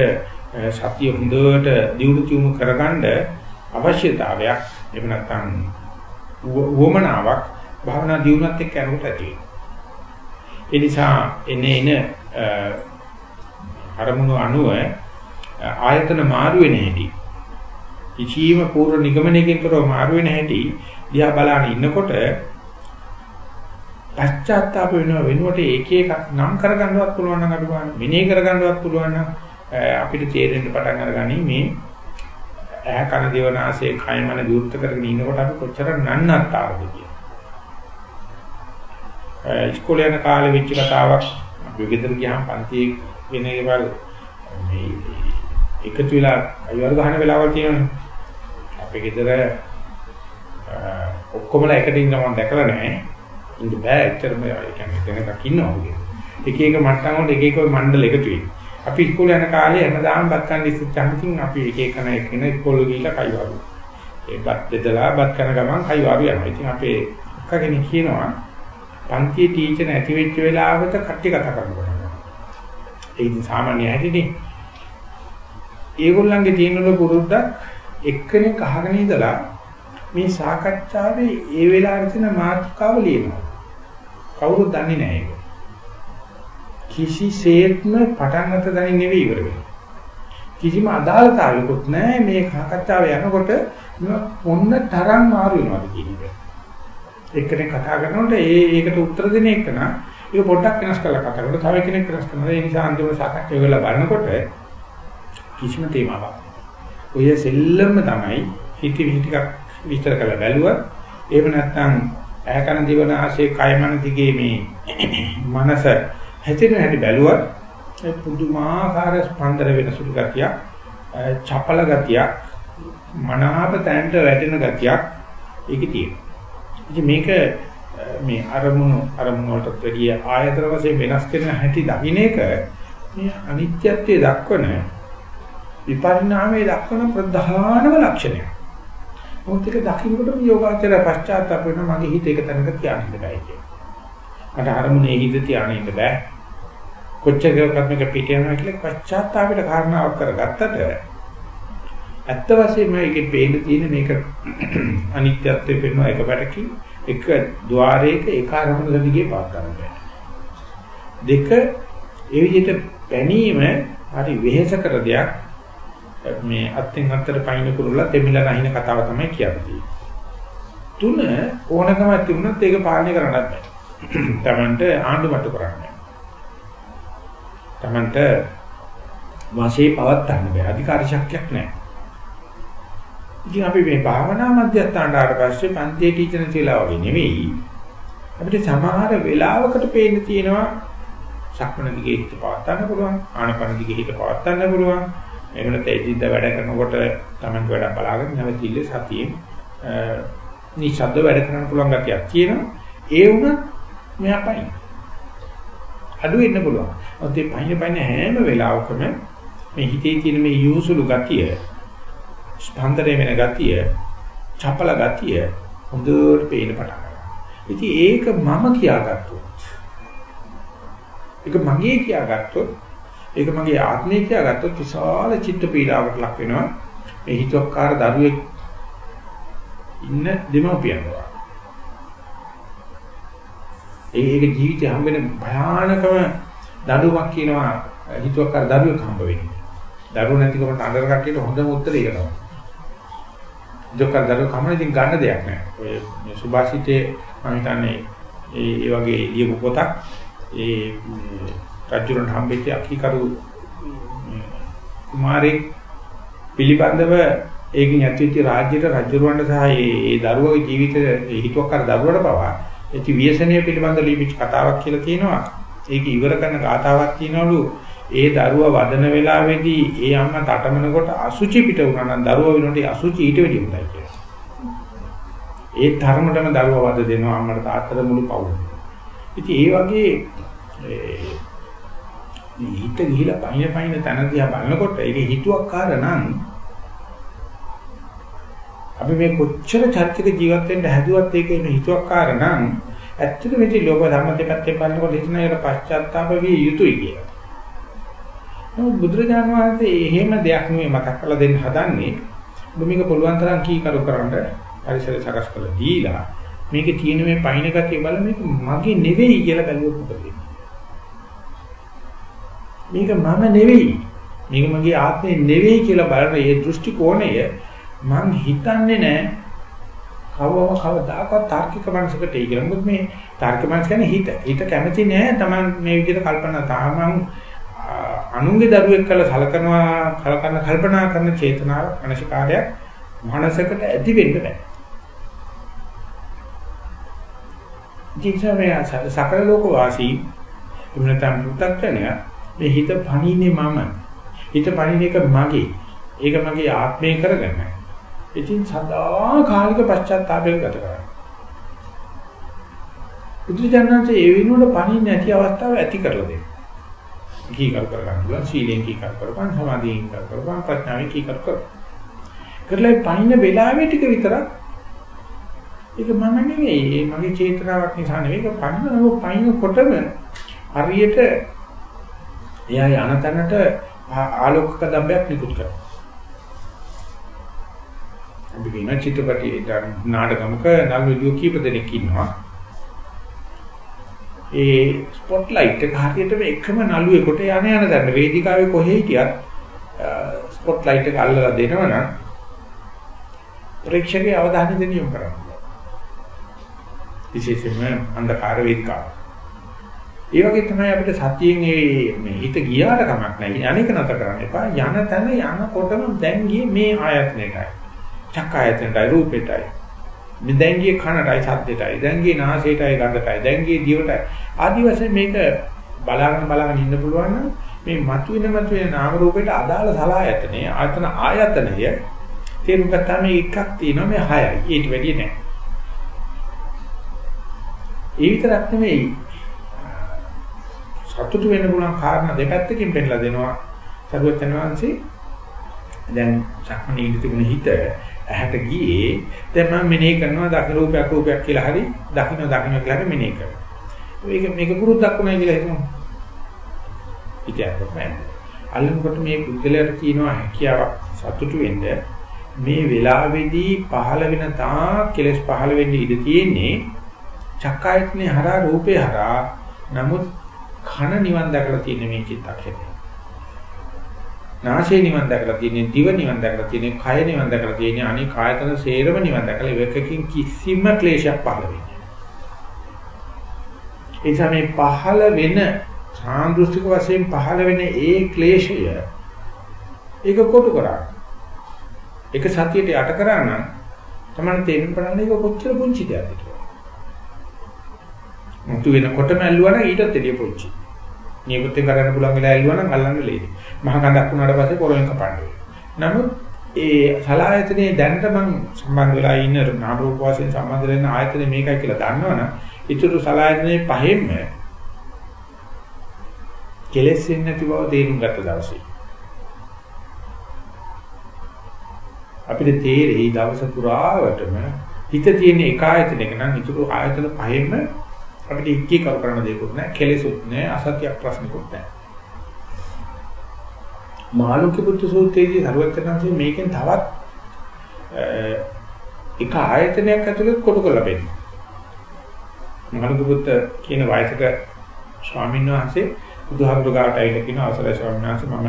සතිය හොඳට දියුණු තියුණු කරගන්න අවශ්‍යතාවයක් එහෙම නැත්නම් වොමනාවක් භාවනා දියුණුවත් එක්ක යනකොට ඇති වෙනවා. ඒ නිසා එනේ එන අරමුණු අනුව ආයතන මාරු වෙන හැටි කිසියම් පූර්ව නිගමනයකින් තොරව මාරු වෙන හැටි දිහා බලන ඉන්නකොට පශ්චාත්තාප වෙනව වෙනුවට එක එකක් නම් කරගන්නවත් පුළුවන් නම් අඩුවන්න මෙනෙහි කරගන්නවත් පුළුවන් නම් අපිට තේරෙන්න පටන් අරගනි මේ ඇහ කන දිව නාසය කය මන විවෘත කරගෙන ඉන්නකොට අපි කොච්චර නන්නත්තාවද කියලා. ඉස්කෝලේ යන කාලේ වෙච්ච කතාවක් අපි ගෙදර ගියාම පන්තියේ වෙන ඒවල් මේ එකතු වෙලා අයවල් ගහන වෙලාවල් තියෙනවනේ. අපේ ගෙදර ඔක්කොමලා එකට ඉන්න මම දැකලා නැහැ. ඉන්න බෑ ඇත්තටම ඒ කියන්නේ දෙනකක් ඉන්නවා වගේ. එක එක මට්ටම් වල එක එක මණ්ඩල එකතු වෙයි. අපි ඉස්කෝලේ යන කාලේ හැමදාම බත් කන්න ඉස්සෙච්චාම ඉතින් අපි එක එක කෙනෙක් එක්කෙන ඉස්කෝලේ ගිහිල්ලා කයිවාරු. ඒ බත් දෙදලා බත් කන ගමන් කයිවාරු යනවා. ඉතින් අපේ අක්කා කෙනෙක් කියනවා පන්තියේ ටීචර් නැති වෙච්ච වෙලාවට කට්ටිය කතා කරනවා. ඒ ඉතින් සාමාන්‍ය හැටිනේ. ඒගොල්ලන්ගේ තියෙන පුරුද්දක් එක්කෙනෙක් අහගෙන ඉඳලා මේ සාකච්ඡාවේ ඒ වෙලාවට තියෙන මාතෘකාව ලියනවා. කවුරුත් දන්නේ නැහැ ඒක. කිසිසේත්ම පටන් ගන්න දණින් නෙවෙයි ඉවර වෙන්නේ. කිසිම අදාළතාවයකුත් නැහැ මේ සාකච්ඡාව යනකොට මොන්න තරම් මාරු වෙනවද කියන එක. එක්කෙනෙක් කතා කරනකොට ඒ ඒකට උත්තර දෙන එක නා ඒක පොඩ්ඩක් වෙනස් කරලා කතා කරනකොට තව කෙනෙක් වෙනස් කරනවා. ඒ නිසා අන්තිම සාකච්ඡාව වෙලා බලනකොට කිසිම තේමාවක්. ඔය සෙල්ලම තමයි හිත විහිටිකක් විස්තර කරලා බැලුවා. එහෙම නැත්නම් ඈකන දිවන ආශේ කයමන දිගේ මේ මනස හැදෙන හැටි බැලුවා. ඒ පුදුමාකාර ස්පන්දන වෙන සුළු ගතියක්, චපල ගතියක්, මනාප තැන්ට වැටෙන ගතියක් ඒකේ තියෙනවා. ඉතින් මේක මේ අරමුණු අරමුණු වලට වැඩිය ආයතන වශයෙන් වෙනස් කරන හැටි දකින්න එක මේ අනිත්‍යත්වයේ දක්වන විපරිණාමයේ දක්වන ප්‍රධානම ලක්ෂණය. මොකද ඒක දකින්නකොට මේ යෝගාචර පශ්චාත්තාප වෙන මගේ හිත එක තැනක තියාගෙන ඉඳලා කියන්නේ. මට අරමුණේ හිත තියාගෙන ඉන්න බෑ. කොච්චර කරත් මේක පිට යනවා කියලා පශ්චාත්තාපයට කාරණාවක් කරගත්තට ඇත්ත වශයෙන්ම මේකේ පේන්න තියෙන මේක අනිත්‍යත්වයේ පෙන්වන එක පැටකින් එක ద్వාරයක එක අරමුණ දිගේ පාත් කරනවා. දෙක ඒ විදිහට පැනීම හරි වෙහෙස කර දෙයක් මේ අත්ෙන් අත්තට පයින් කුරුල්ලා දෙමිලා නැහින කතාව තමයි කියන්නේ. තුන ඕනකමක් තිබුණත් ඒක පාලනය කරන්නත් බෑ. Tamanට ආණ්ඩු මට්ටු කරන්න. Tamanට වාසිය පවත්තන්න බෑ. අධිකාර ශක්තියක් නැහැ. ඉතින් අපි මේ භාවනා මධ්‍යස්ථානට ආවට පස්සේ පන්තියේ ටීචර් කියලා වගේ නෙවෙයි. අපිට සමහර වෙලාවකට පේන්න තියෙනවා සක්මණ දිගේ හිත පවත්වන්න පුළුවන්, ආනපන දිගේ හිත පවත්වන්න පුළුවන්. එහෙම නැත්නම් එදින්ද වැඩ කරනකොට Tamanට වැඩ බලාගෙන නැවතිල්ල සතියෙන් නිශ්ශබ්ද වැඩ කරන්න පුළුවන් ගතියක් තියෙනවා. ඒ වුණත් මෙහා පයින්. අඩු වෙන්න පුළුවන්. ඔත් මේ පයින් පයින් හැම වෙලාවකම මේ හිතේ තියෙන මේ යූසුලු ගතිය, ස්පන්දනය වෙන ගතිය, චපල ගතිය හොඳට පේන්න පටන් ගන්නවා. ඉතින් ඒක මම කියාගත්තොත් ඒක මගේ කියාගත්තොත් ඒක මගේ ආත්මය කියලා ගත්තොත් විශාල චිත්ත පීඩාවකට ලක් වෙනවා. මේ හිතෝක්කාර දරුවෙක් ඉන්න දෙමව්පියන් වගේ. ඒක ජීවිතේ හම්බ වෙන භයානකම දඬුවමක් කියනවා හිතෝක්කාර දරුවෙක් හම්බ වෙන්නේ. දරුවෝ නැතිකමට අnder කට්ටියට හොඳම උත්තරය ඒක තමයි. හිතෝක්කාර දරුවෙක් හම්බ ඉතින් ගන්න දෙයක් නැහැ. ඔය සුභාසිතේ මම හිතන්නේ ඒ වගේ ලියපු පොතක් ඒ රජුරන් හම්බෙච්ච අකීකරු කුමාරෙක් පිළිබඳව ඒකින් ඇතිවෙච්ච රාජ්‍යයට රජුරවන්ට සහ ඒ දරුවගේ ජීවිතේ හිතුවක්කර දරුවට පවා ඇති ව්‍යසනය පිළිබඳ ලිපිච් කතාවක් කියලා තියෙනවා. ඒක ඉවර කරන ගාතාවක් කියනවලු ඒ දරුවා වදන වෙලාවේදී ඒ අම්මා තටමනකොට අසුචි පිට වුණා නම් දරුවා වෙනකොට අසුචි ඊට වැඩි හොඳයි කියලා. ඒ තරමටම දරුවා වද දෙනවා අම්මට තාත්තට මුළු පවුල. ඉතින් ඒ වගේ හිත ගිහිලා පයින් පයින් තන දිහා බලනකොට ඒක හිතුවක්කාර නම් අපි මේ කොච්චර චර්චික ජීවත් වෙන්න හැදුවත් ඒක මේ හිතුවක්කාර නම් ඇත්තටම ඉතින් ලෝක ධර්ම දෙපැත්තෙන් බලනකොට හිතන එකට පශ්චාත්තාප විය යුතුයි කියලා. නමුත් බුදුරජාණන් වහන්සේ එහෙම දෙයක් නෙමෙයි මතක් කරලා දෙන්න හදන්නේ. ඔබ මේක පුළුවන් තරම් කීකරු කරන්න පරිසර සකස් කරලා දීලා මේකේ තියෙන මේ පයින් ගතිය බල මේක මගේ නෙවෙයි කියලා බැලුවොත් මොකද වෙන්නේ? මේක මම නෙවෙයි. මේක මගේ ආත්මේ නෙවෙයි කියලා බලන මේ දෘෂ්ටි කෝණය මම හිතන්නේ නැහැ කවවම කවදාකවත් තාර්කික මනසකට ඒ කියලා. මොකද මේ තාර්කික මනස කියන්නේ හිත. හිත කැමති නෑ Taman මේ විදිහට කල්පනා තාමන් අනුන්ගේ දරුවෙක් කළ සලකනවා කලකන කල්පනා කරන චේතනාව මනසිකාරයක් මනසකට ඇති වෙන්න බෑ. ජීවිතයේ සකල ලෝක වාසී එමුණතම් පු탁ඥය මේ හිත පණින්නේ මම. හිත පණින එක මගේ. ඒක මගේ ආත්මය කරගන්න. ඉතින් සදා කාලික පශ්චාත්තාපයක ගත කරනවා. බුදුජානනාංශයේ ඒ වෙනුවට පණින්නේ නැති අවස්ථාව ඇති කරලා දෙනවා. කීකර කර ගන්න පුළුවන් සීලෙන් කීකර කරපන් සමාධියෙන් කීකර කරපන් ප්‍රඥාවෙන් කීකර කරපන්. කරලා පණින වෙලාවෙ ටික විතරක් ඒක මම නෙවෙයි මගේ චේතනාවක් නිසා නෙවෙයි ඒක පණිනව පණිනකොටම හරියට එයා යන තැනට ආලෝකක දම්බයක් නිකුත් කරනවා. අපි කියන චිත්‍රපටයේ නාටකමක නළුවියෝ කීප දෙනෙක් ඉන්නවා. ඒ ස්පොට්ලයිට් එක හරියටම එකම නළුවෙකුට යන යන දැන් වේදිකාවේ කොහේ හිටියත් ස්පොට්ලයිට් එක අල්ලලා දෙනවනම් ප්‍රේක්ෂකගේ අවධානය දෙන්න යොමු කරනවා. විශේෂයෙන්ම අන්ධකාර වේදිකාව. ඒ වගේ තමයි අපිට සතියෙන් මේ හිත ගියාට කමක් නැහැ. අනේක නැත කරන්න එපා. යන තැන යනකොටම දැන් ගියේ මේ ආයතනයටයි. චක්කායතනටයි රූපෙටයි. මේ දැන් ගියේ කනටයි ශබ්දෙටයි. දැන් ගියේ නාසයටයි ගඳටයි. දැන් ගියේ දිවටයි. ආදි වශයෙන් මේක බලාගෙන බලාගෙන ඉන්න පුළුවන් නම් මේ මතුවෙන මතුවෙන නාම රූපයට අදාළ සලආයතනය ආයතන ආයතනය තේරුම් ගත්තාම එකක් තියෙනවා මේ හයයි. ඊට වැඩිය නැහැ. ඒ විතරක් නෙමෙයි සතුටු වෙන්න පුළුවන් කාරණා දෙපැත්තකින් පෙන්නලා දෙනවා. සරුවචන වහන්සේ දැන් සක්මණේ ඉඳ තිබුණ හිත ඇහැට ගියේ දැන් මම මෙනෙහි කරනවා දකින්න රූපයක් රූපයක් කියලා හරි දකින්න දකින්න කියලා හරි මෙනෙහි කරනවා. මේක මේක පුරුද්දක් වුණා කියලා හිතමු. ඉතින් අල්ලනකොට මේ පුද්ගලයාට කියනවා හැකියාවක් සතුටු වෙන්න මේ වෙලාවේදී පහළ වෙන තා කෙලස් පහළ වෙන්න ඉඩ තියෙන්නේ චක්කායත්නේ හරහා රූපේ හරහා නමුත් කන නිවන් දැකලා තියෙන මේ චිත්තක්ෂණය නාසය නිවන් දැකලා තියෙන්නේ, දිව නිවන් දැකලා තියෙන්නේ, කය නිවන් දැකලා තියෙන්නේ, අනික ආයතන සේරම නිවන් දැකලා එකකින් කිසිම ක්ලේශයක් පහළ වෙන්නේ නැහැ. ඒ නිසා මේ පහළ වෙන සාන්දෘෂ්ටික වශයෙන් පහළ වෙන ඒ ක්ලේශය ඒක කොටු කරා. ඒක සතියට යට කරා නම් තමයි තේරුම් ගන්න එක කොච්චර පුංචි දෙයක්ද කියලා. මුතු වෙනකොටම ඇල්ලුවා නම් ඊටත් එළිය පුංචි. නියපොත්තෙන් කරන්න පුළුවන් වෙලා ඇල්ලුවා නම් අල්ලන්න ලේසි. මහ කඳක් වුණාට පස්සේ පොරෙන් කපන්න නමුත් ඒ සලායතනේ දැනට මම සම්බන්ධ වෙලා ඉන්න නාම රූප වශයෙන් සම්බන්ධ වෙන ආයතනේ මේකයි කියලා දන්නවනම් ඊටු සලායතනේ පහෙන්ම කෙලෙස් නැති බව තේරුම් ගත්ත දවසේ අපිට තේරෙයි දවස පුරාවටම හිත තියෙන එක ආයතනයක නම් ඊටු ආයතන පහෙන්ම අපිට ඉක්කී කර කරන දෙයක්වත් නැහැ කෙලෙසුත් නැහැ අසත්‍යයක් ප්‍රශ්නකුත් නැහැ මාළුක්‍ය පුත්තු සූත්‍රයේදී සරුවචනන්සේ මේකෙන් තවත් එක ආයතනයක් ඇතුළත කොටු කරලා බෙන්නේ. මාළුක්‍ය පුත්ත කියන වයසක ස්වාමීන් වහන්සේ බුදුහාමුදුර ගාවට ඇවිල්ලා කියන අවසරයි ස්වාමීන් වහන්සේ මම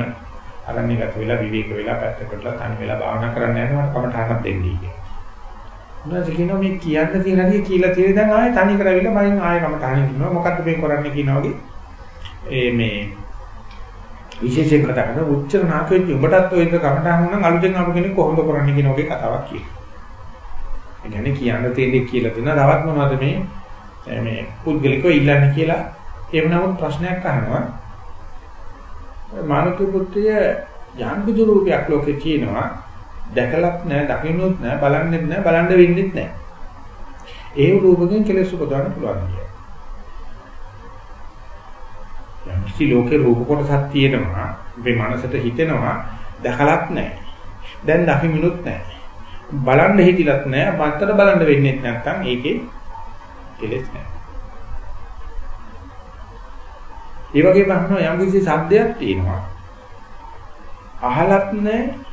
අරණ්‍යගත වෙලා විවේක වෙලා පැත්තකටලා තනි වෙලා භාවනා කරන්න යනවා මට කමටහනක් දෙන්නයි කියලා. උනාට කියනවා? මේ කියන්න තියෙන දේ කියලා තියෙන දැන් ආයෙ තනි කරවිලා මම ආයෙ කමටහන කියනවා මොකද්ද මේ කරන්නේ කියනවා වගේ? ඒ මේ විශේෂයෙන් කතා කරන උච්චර නාකෙච්ච උඹටත් ඔය එක කමටහන් නම් අලුතෙන් ආපු කෙනෙක් කොහොමද කරන්නේ කියන වගේ කතාවක් කියනවා. ඒ කියන්නේ කියන්න තියෙන්නේ කියලා දෙන තවත් මොනවද මේ? මේ පුද්ගලිකව ඉල්ලන්නේ කියලා එහෙම නමුත් ප්‍රශ්නයක් අහනවා. මානව පුත්‍රය යම් රූපයක් ලෝකේ තියෙනවා. දැකලත් නැහැ දකින්නොත් නැහැ බලන්නෙත් නැහැ බලන්න වෙන්නෙත් නැහැ. ඒ රූපකෙන් කෙලෙස් උපදවන්න පුළුවන් කියන්නේ. යම් කිසි ලෝකේ රූප කොටසක් තියෙනවා අපේ මනසට හිතෙනවා දැකලත් නැහැ. දැන් දකිමිනුත් නැහැ. බලන්න හිතිලත් නැහැ. මත්තර බලන්න වෙන්නේ නැත්නම් ඒකේ කෙලෙස් නැහැ. ඒ වගේම අහනවා යම් කිසි සද්දයක් තියෙනවා. අහලත් නැහැ.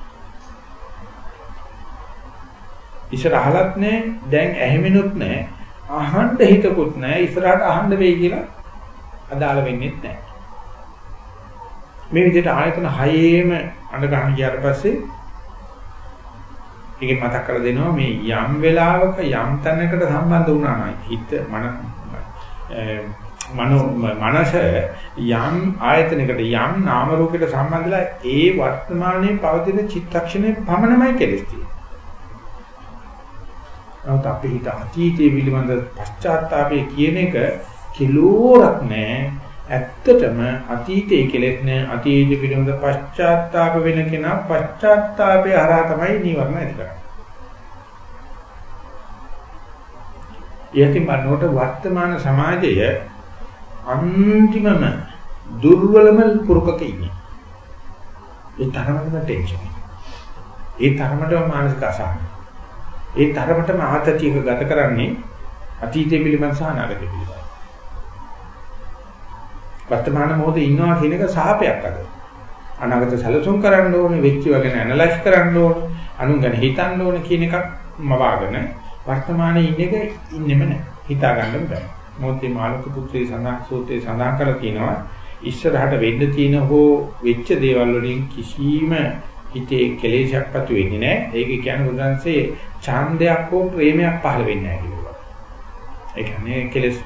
ඉස්සර අහලත් නැහැ. දැන් ඇහෙමිනුත් නැහැ. අහන්න හිතකුත් නැහැ. ඉස්සරහට අහන්න වෙයි කියලා අදාළ වෙන්නේ නැහැ. මේ විදිහට ආයතන හයේම අඬ ගන්න ගියාට පස්සේ ඒකේ මතක් කරලා දෙනවා මේ යම් වෙලාවක යම් තැනකට සම්බන්ධ වුණා නම් හිත මන මනෝ මනස යම් ආයතනයකට යම් නාම රූපයකට සම්බන්ධලා ඒ වර්තමානයේ පවතින චිත්තක්ෂණය පමණමයි කෙලස් තියෙන්නේ. නමුත් අපි හිත අතීතයේ පිළිබඳ පශ්චාත්තාපය කියන එක කිලෝරක් නෑ ඇත්තටම අතීතයේ කෙලෙස් නෑ අතීතයේ පිළිබඳ පශ්චාත්තාප වෙන කෙනා පශ්චාත්තාපය හරහා තමයි නිවර්ණ ඇති කරන්නේ. යතිම නෝට වර්තමාන සමාජය අන්තිමම දුර්වලම පුරුකක ඉන්නේ. ඒ තරමටම ටෙන්ෂන්. ඒ තරමටම මානසික අසහන. ඒ තරමටම ආතතියක ගත කරන්නේ අතීතයේ පිළිබඳ සහ අනාගතයේ පිළිබඳ. වර්තමාන මොහොතේ ඉන්නවා කියන එක සාපයක් අද. අනාගත සැලසුම් කරන්න ඕනේ, වෙච්ච වගේ ඇනලයිස් කරන්න ඕනේ, අනුන් ගැන හිතන්න ඕනේ කියන එකක් මවාගෙන වර්තමානයේ ඉන්න එක ඉන්නෙම නැහැ. හිතා ගන්න බෑ. මොහොතේ මාළුක පුත්‍රයේ සඳහන් සූත්‍රයේ සඳහන් කරලා තියෙනවා ඉස්සරහට වෙන්න තියෙන හෝ වෙච්ච දේවල් වලින් කිසිම හිතේ කෙලෙසයක් පතු වෙන්නේ නැහැ. ඒක කියන්නේ බුදුන්සේ ඡන්දයක් හෝ ප්‍රේමයක් පහළ වෙන්නේ නැහැ කියලා. ඒ කියන්නේ කෙලෙස්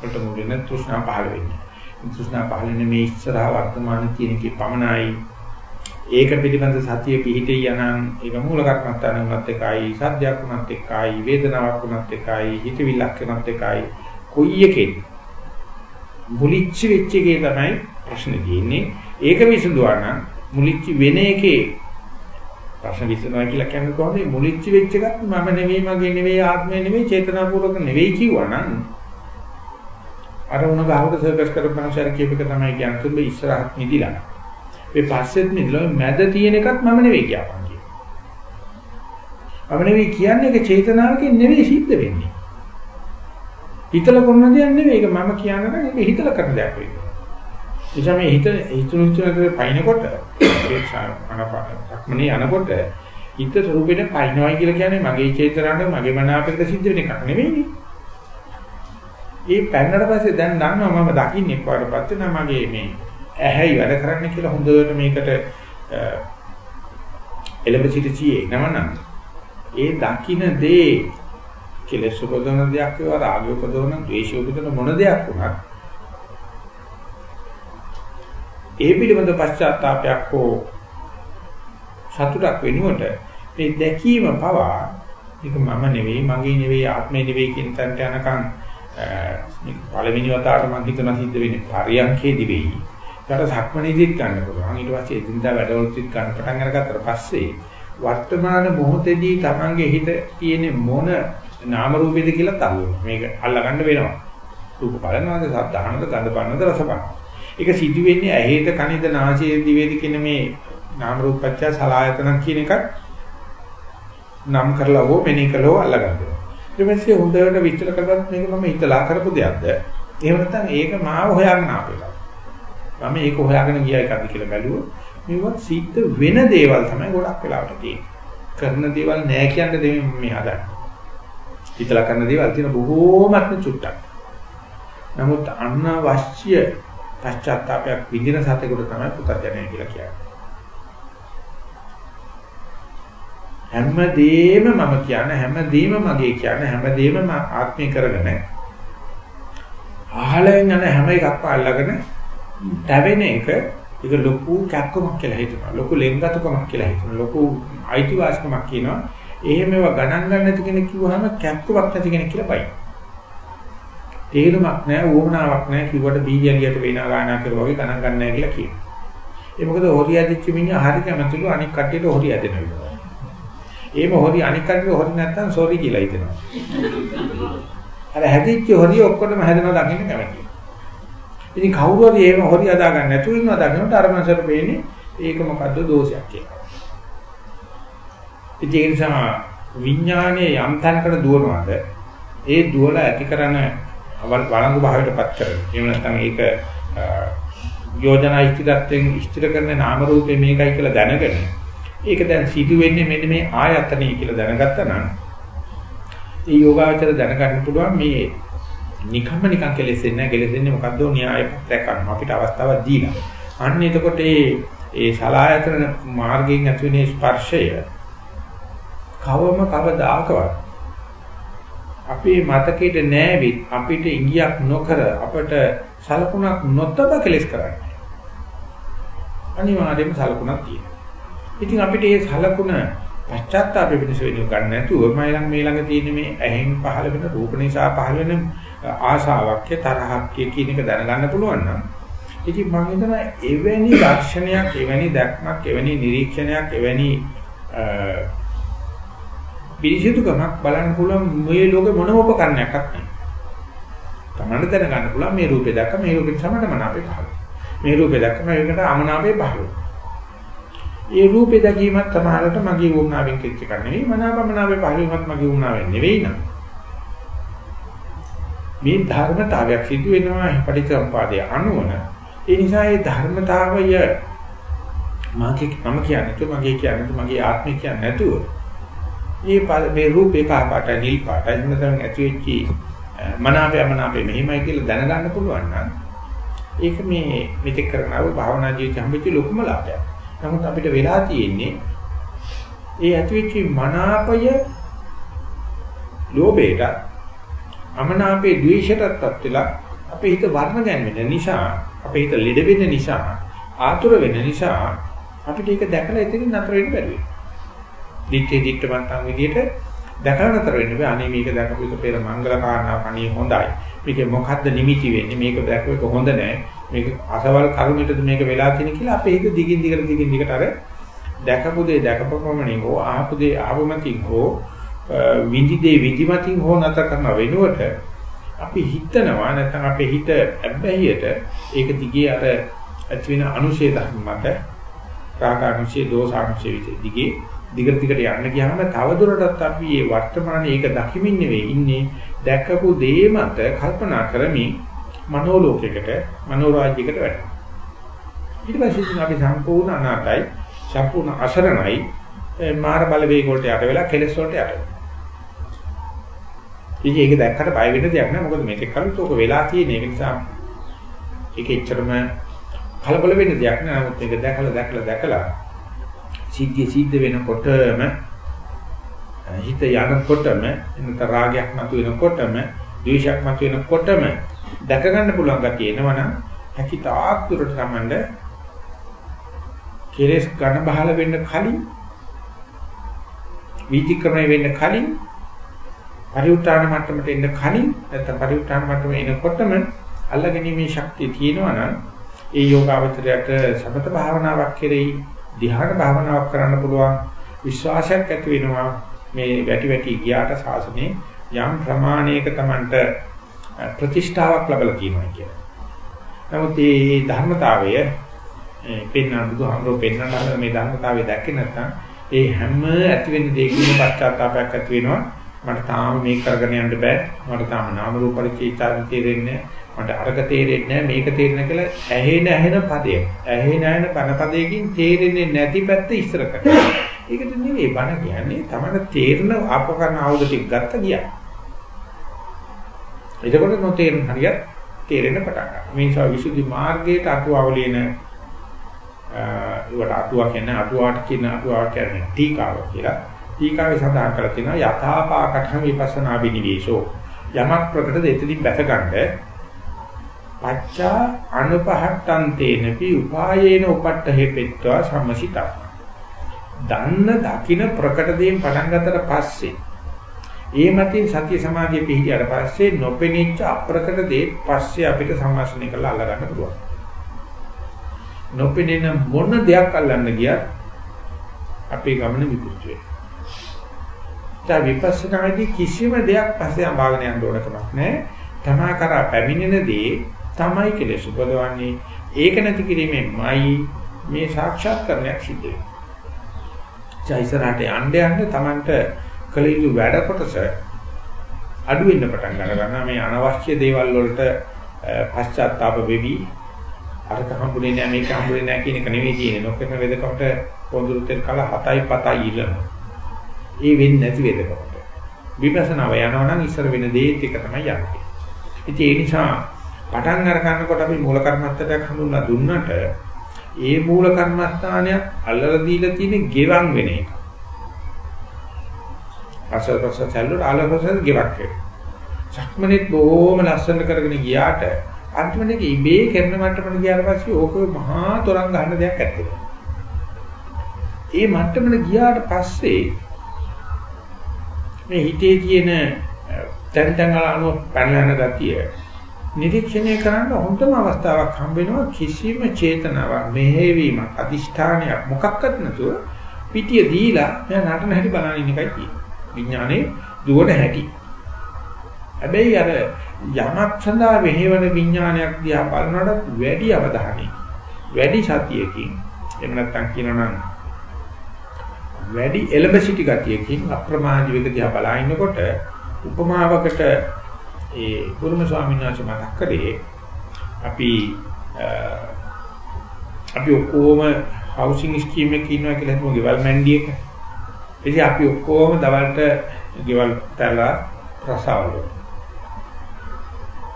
වලට මුල වෙන තෘෂ්ණා පහළ වෙන්නේ. තෘෂ්ණා පහළනේ මේ ඉස්සරහ වර්තමාන තියෙන කී පමණයි ඒක පිළිබඳ සතිය පිහිටේ යනං ඒක මූල කර්මස්ථානුත් එකයි සද්දයක් උනත් එකයි වේදනාවක් උනත් එකයි හිතවිල්ලක් උනත් එකයි කොයි එකෙන් මුලිච්ච වෙච්ච එකේ තමයි ප්‍රශ්නේ තියෙන්නේ ඒක විසඳුවා නම් මුලිච්ච වෙන එකේ ප්‍රශ්න විසඳනවා කියලා කියන්නේ කොහොමද මුලිච්ච වෙච්ච එකත් මම නෙවෙයි මගේ නෙවෙයි ආත්මය නෙවෙයි චේතනාපූර්වක නෙවෙයි කිව්වනම් අර උණ ගහකට සර්කස් කරපන්සාර කියප එක තමයි කියන්නේ තුඹ ඉස්සරහත් මිදිලා. ඒ පස්සෙත් මිදිලා මැද තියෙන එකත් මම නෙවෙයි කියපන් කියන. මම නෙවෙයි කියන්නේ ඒක චේතනාවකින් නෙවෙයි සිද්ධ වෙන්නේ. හිතලා කරන දෙයක් නෙවෙයි ඒක මම කියන එක ඒක හිතලා කරන දෙයක් වෙන්නේ. එනිසා මේ හිත හිතුණු හිතුණට පයින්නකොට ඒ අනපක්මනේ යනකොට හිත රූපෙට පයින්නවයි කියලා කියන්නේ මගේ චේතනාවට මගේ මනාපයකට සිද්ධ වෙන එකක් නෙවෙයිනේ. ඒ පැන්නට පස්සේ දැන් දන්නවා මම දකින්නේ කොහොමදපත් වෙනා මගේ මේ ඇහැයි වැඩ කරන්න කියලා හොඳට මේකට එලෙබ සිටියේ නමනම් ඒ දකින්න දේ කෙලෙස් උපදවන දෙයක් වේවා රාගය උපදවන ද්වේෂය උපදවන මොන දෙයක් වුණත් ඒ පිළිබඳ පශ්චාත්තාවයක් හෝ සතුටක් වෙනුවට මේ දැකීම පවා ඒක මම නෙවෙයි මගේ නෙවෙයි ආත්මේ නෙවෙයි කියන තැනට යනකම් පළවෙනි වතාවට මම හිතන සිද්ධ වෙන්නේ පරියන්කේදී වෙයි. ඊට සක්මණේදීත් ගන්න පුළුවන්. ඊට පස්සේ එදිනදා වැඩවලුත් ගන්න පටන් අරගත්තට පස්සේ වර්තමාන මොහොතේදී Tamange හිත තියෙන මොන නාම රූපෙද කියලා තහවුරු. මේක අල්ලගන්න වෙනවා. රූප බලනවාද, ශබ්ද අහනද, ගන්ධ බලනද, රස බලනද. ඒක සිදු වෙන්නේ ඇහෙද, කනේද, නාසයේද, දිවේද කියන මේ නාම රූපච්ඡ සලායතන කියන එකත් නම් කරලා හෝ මෙනෙහි කළෝ අල්ලගන්නවා. ඊට පස්සේ හොඳට විස්තර කරගත් මේක මම හිතලා කරපු දෙයක්ද? එහෙම නැත්නම් ඒක මාව හොයන්න ආපෙලා. මම ඒක හොයාගෙන ගියා එකක්ද කියලා බැලුවොත් මේවත් සිද්ධ වෙන දේවල් තමයි ගොඩක් වෙලාවට තියෙන්නේ. කරන දේවල් නෑ කියන්න දෙමි මේ හදන්නේ. හිතලා කරන දේවල් තියෙන බොහෝමත්ම චුට්ටක්. නමුත් අනවශ්‍ය පශ්චාත්තාවයක් විඳින සතෙකුට තමයි පුතඥය කියලා කියන්නේ. හැමදේම මම කියන හැමදේම මගේ කියන හැමදේම ආත්මය කරගෙන. අහලෙන් යන හැම එකක්ම අල්ලගෙන දැවෙන එක ඒක ලොකු කැක්කමක් කියලා හිතනවා ලොකු ලෙන්ගතුකමක් කියලා හිතනවා ලොකු අයිතිවාසිකමක් කියනවා. එහෙම ඒවා ගණන් ගන්න නැති කෙනෙක් කිව්වහම කැක්කමක් නැති කෙනෙක් කියලා බයි තේරුමක් නැහැ වුමනාවක් නැහැ කිව්වට බීජලියට වෙනා ගානා කරුවා වගේ ගණන් ගන්න නැහැ කියලා කියනවා ඒ මොකද හොරිය ඇදිච්ච මිනිහා හරි කැමතිලු අනික් කට්ටියට හොරිය ඇදෙනවා ඒම හොරි අනික් කටට හොරි නැත්තම් සෝරි කියලා හිතනවා. අර හැදිච්ච හොරිය ඔක්කොම හැදෙනවා දකින්න කැමතියි. ඉතින් කවුරු හරි එහෙම හොරි අදා ගන්න නැතුව ඉන්නවා දකින්නට අර මනසට වෙන්නේ ඒක මොකද්ද දෝෂයක් කියලා. ඉතින් ඒ නිසා විඥානයේ යම් තැනකට දුවනවාද ඒ දුවල ඇති කරන වළංගු භාවයටපත් කරන. එහෙම නැත්නම් ඒක යෝජනා ඉස්තිරත්වයෙන් ඉස්තිර කරන නාම රූපේ මේකයි කියලා දැනගෙන ඒක දැන් සිදු වෙන්නේ මෙන්න මේ ආයතනය කියලා දැනගත්තා නම් ඒ යෝගාචර දැනගන්න පුළුවන් මේ නිකම්ම නිකන් කෙලෙසෙන්නේ නැහැ කෙලෙසෙන්නේ මොකද්ද න්‍යාය පත්‍රයක් ගන්න අපිට අවස්ථාවක් දීලා. අන්න එතකොට ඒ ඒ සලායතන මාර්ගයෙන් ඇති වෙන ස්පර්ශය කවම කවදාකවත් අපේ මතකෙට නෑවිත් අපිට ඉඟියක් නොකර අපට සලකුණක් නොතබ කෙලස් කරන්නේ. අනිවාර්යයෙන්ම සලකුණක් තියෙනවා. ඉතින් අපිට මේ සලකුණ පශ්චාත්තාපෙ වෙනස වෙනව ගන්න නැතුව මම ළඟ මේ ළඟ තියෙන මේ ඇහෙන් පහළ වෙන රූප නිසා පහළ වෙන ආශාවක් තරහක් කියන එක දැනගන්න පුළුවන් නම් ඉතින් මම හිතනවා එවැනි දර්ශනයක් එවැනි දැක්මක් එවැනි නිරීක්ෂණයක් එවැනි පිරිසිදුකමක් බලන්න පුළුවන් මේ ලෝකේ මොනම උපකරණයක්වත් නැහැ. තමන්න දැනගන්න පුළුවන් මේ රූපේ දැක්ක මේ රූපෙට සමඩමන අපේ පහළ. මේ රූපේ දැක්ක මේකට අමනාපේ පහළ. ඒ රූපේ දැකීමත් තමහරට මගේ වුණාවෙන් කිච්ච එකක් නෙවෙයි මනාපමනාපේ පහළ වීමත් මගේ වුණාවෙන් නෙවෙයි නේද? මේ ධර්මතාවයක් සිදු වෙනවා පටිච්චසමුපාදයේ අනුවන. ඒ නිසා මේ ධර්මතාවය මාගේ මම කියන්නේ නැතුව මගේ කියන්නේ නැතුව මගේ ආත්මය කියන්නේ නැතුව මේ මේ රූපේ කාපාට නිල් පාට එහෙම නැත්නම් ඇති වෙච්චි මනාපය මනාපය මෙහිමයි කියලා දැනගන්න පුළුවන් නම් ඒක මේ මෙතෙක් කරනව භාවනා ජීවිතය හම්බෙච්ච ලොකුම ලාභයක්. නමුත් අපිට වෙලා තියෙන්නේ ඒ ඇති වෙච්ච මනාපය ලෝභයට අමනාපේ ද්වේෂයටත් වෙලා අපේ හිත වර්ණ ගැන්වෙන නිසා අපේ හිත ලෙඩ වෙන නිසා ආතුර වෙන නිසා අපිට ඒක දැකලා එතනින් නතර වෙන්න බැරි වෙනවා. දිත්තේ දිත්තමන්තන් විදියට දැකලා නතර වෙන්න බෑ. අනේ මේක දැකපු එක පෙර මංගල කාරණාවක් අනේ හොඳයි. මේකේ මොකද්ද නිමිති වෙන්නේ? මේක දැක්වෙක හොඳ නෑ. මේක අසවල් කරුණටද මේක වෙලා තියෙන කියලා අපේ හිත දිගින් දිගට දිගින් දිගට අර දැකපු දේ දැකපමණින් හෝ ආපු දේ ආපමතින් හෝ විඳි දේ විදිමතින් හෝ නතර කරන වෙනුවට අපි හිතනවා නැත්නම් අපේ හිත ඇබ්බැහියට ඒක දිගේ අර ඇති වෙන අනුශේ ධර්ම මත රාගානුශේ දෝසානුශේ දිගේ දිගට දිගට යන්න ගියාම තවදුරටත් අපි මේ වර්තමානයේ ඒක දකිමින් නෙවෙයි ඉන්නේ දැකපු දේ මත කල්පනා කරමින් මනෝලෝකයකට මනෝරාජ්‍යයකට වැටෙනවා. ඊට පස්සේ අපි සම්පූර්ණ අනාතයි සම්පූර්ණ අසරණයි මාර බලවේග වලට යට වෙලා කෙලස් වලට යට වෙනවා. ඉතින් ඒක දැක්කට බය වෙන්න දෙයක් නෑ මොකද මේක කලින් තෝක වෙලා තියෙන ඒක නිසා ඒක එච්චරම කලබල වෙන්න දෙයක් නෑ නමුත් ඒක දැකලා දැකලා දැකලා සිද්ධිය සිද්ධ වෙනකොටම හිත යනකොටම එනත රාගයක් මතු වෙනකොටම ද්වේෂයක් මතු වෙනකොටම දැක ගන්න පුළුවන් ගතිය එනවනම් හැකි තාක් දුරට සම්බන්ධ කෙලස් ඝන බහල වෙන්න කලින් වීතික්‍රමණය වෙන්න කලින් පරිඋත්තරණ මට්ටමට එන්න කලින් නැත්නම් පරිඋත්තරණ මට්ටම එනකොටම අල්ලගැනීමේ ශක්තිය තියෙනවා නම් ඒ යෝගාවචරයට සමත භාවනාවක් කෙරෙහි ධ්‍යාන භාවනාවක් කරන්න පුළුවන් විශ්වාසයක් ඇති වෙනවා මේ වැටි වැටි ගියාට සාසනේ යම් ප්‍රමාණයක Tamanට ප්‍රතිෂ්ඨාවක් ලැබලා තියෙනවා කියලා. නමුත් මේ ධර්මතාවය පෙන්වන බුදුහාමරෝ පෙන්වන මේ ධර්මතාවය දැක්කේ නැත්නම් ඒ හැම ඇති වෙන දෙයකින්ම පශ්චාත්තාවයක් ඇති වෙනවා. මට තාම මේක කරගෙන යන්න බෑ. මට තාම නාම රූප පරිචේතාවෙ තේරෙන්නේ මට අරක තේරෙන්නේ මේක තේරෙන්නේ කියලා ඇහෙන ඇහෙන පදය. ඇහෙන ඇහෙන බණ පදයකින් තේරෙන්නේ නැති පැත්ත ඉස්සර කරනවා. ඒකට නෙවෙයි බණ කියන්නේ තමයි තේරෙන ආපකරන ආයුධ ටික ගත්ත ගියා. එතකොට නොතේරෙන හරියට තේරෙන්න පටන් ගන්නවා. මේ නිසා විසුද්ධි මාර්ගයට අතුවවලින ඒවට අතුවා කියන්නේ අතුවාට කියන අතුවා කියන්නේ ටීකාව කියලා. ටීකාවේ සඳහන් කරලා තියෙනවා යථාපාකඨ විපස්සනා විනිවේෂෝ. යමක් ප්‍රකට දෙතලින් බැසගන්න පච්චා අනුපහට්ටන්තේනපි උපායේන උපට්ඨ හේපෙත්වා සම්මසිතා. දන්න දකින ප්‍රකට දේන් පටන් ගන්නතර පස්සේ ඒ මතින් සතිය සමාධිය පිහිටියට පස්සේ නොපෙනිච්ච අප්‍රකට දේ පස්සේ අපිට සම්මාසනය කරලා අල්ල ගන්න පුළුවන්. නොපෙනෙන මොන දෙයක් අල්ලන්න ගියත් අපේ ගමන විකෘති වෙනවා. දැන් විපස්සනාදී කිසිම දෙයක් පස්සේ අඹාගෙන යන්න ඕන කමක් නැහැ. තමා කරා පැමිණෙන දේ තමයි කෙලෙස් උපදවන්නේ. ඒක නැති කිරීමෙන්මයි මේ සාක්ෂාත්කරණයක් සිද්ධ වෙන්නේ. ජයිසරාට යන්න යන්න Tamanට කළ යුතු වැඩ කොටස අඩු වෙන්න පටන් ගන්නවා. මේ අනවශ්‍ය දේවල් වලට පශ්චාත්තාප වෙවි අරක හම්බුනේ නැහැ මේක හම්බුනේ නැහැ කියන එක නෙවෙයි තියෙන්නේ. නොකරන වෙදකමට පොඳුරු තෙල් කල 7යි 7යි ඉල්ලන. ඒ වෙන්නේ නැති වෙදකමට. විපස්සනාව යනවා නම් ඉස්සර වෙන දේත් එක තමයි යන්නේ. ඉතින් ඒ නිසා පටන් අර ගන්නකොට අපි මූල කර්මත්තටක් හඳුන්ලා දුන්නට ඒ මූල කර්මස්ථානය අල්ලලා දීලා තියෙන ගෙවන් වෙන එක. අසරපස චල්ලුට අලපස ගෙවක් වෙනවා. සක්මනේත් බොහොම ලස්සන කරගෙන ගියාට අන්තිමට ඉබේ කරන මට්ටමට ගියාට පස්සේ ඕක මහා තරංග ගන්න දෙයක් ඇත්තේ. ඒ මට්ටමට ගියාට පස්සේ මේ හිතේ තියෙන තැන් තැන් වල අනුව පැනලන ගතිය නිරීක්ෂණය කරන්න හොඳම අවස්ථාවක් හම්බ වෙනවා කිසිම චේතනාවක් මෙහෙවීමක් අදිෂ්ඨානයක් මොකක්වත් නැතුව පිටිය දීලා මම නටන හැටි බලන ඉන්න එකයි තියෙන්නේ. විඥානේ දුවන හැටි. හැබැයි අර යමක් සඳහා වෙහෙවන විඥානයක් දිහා බලනකොට වැඩි අවධානය වැඩි සතියකින් එහෙම නැත්නම් කියනනම් වැඩි එලඹ සිටි ගතියකින් අප්‍රමාදී වෙක දිහා බලනකොට උපමාවකට ඒ ගුරුම ස්වාමීන් වහන්සේ මතක් කරේ අපි අපි ඔක්කොම හවුසින් ස්කීම් එකක ඉන්නවා කියලා හිතමු ගෙවල් මැන්ඩියක. ඉතින් අපි ඔක්කොම දවල්ට ගෙවල් තැලා රසාවල.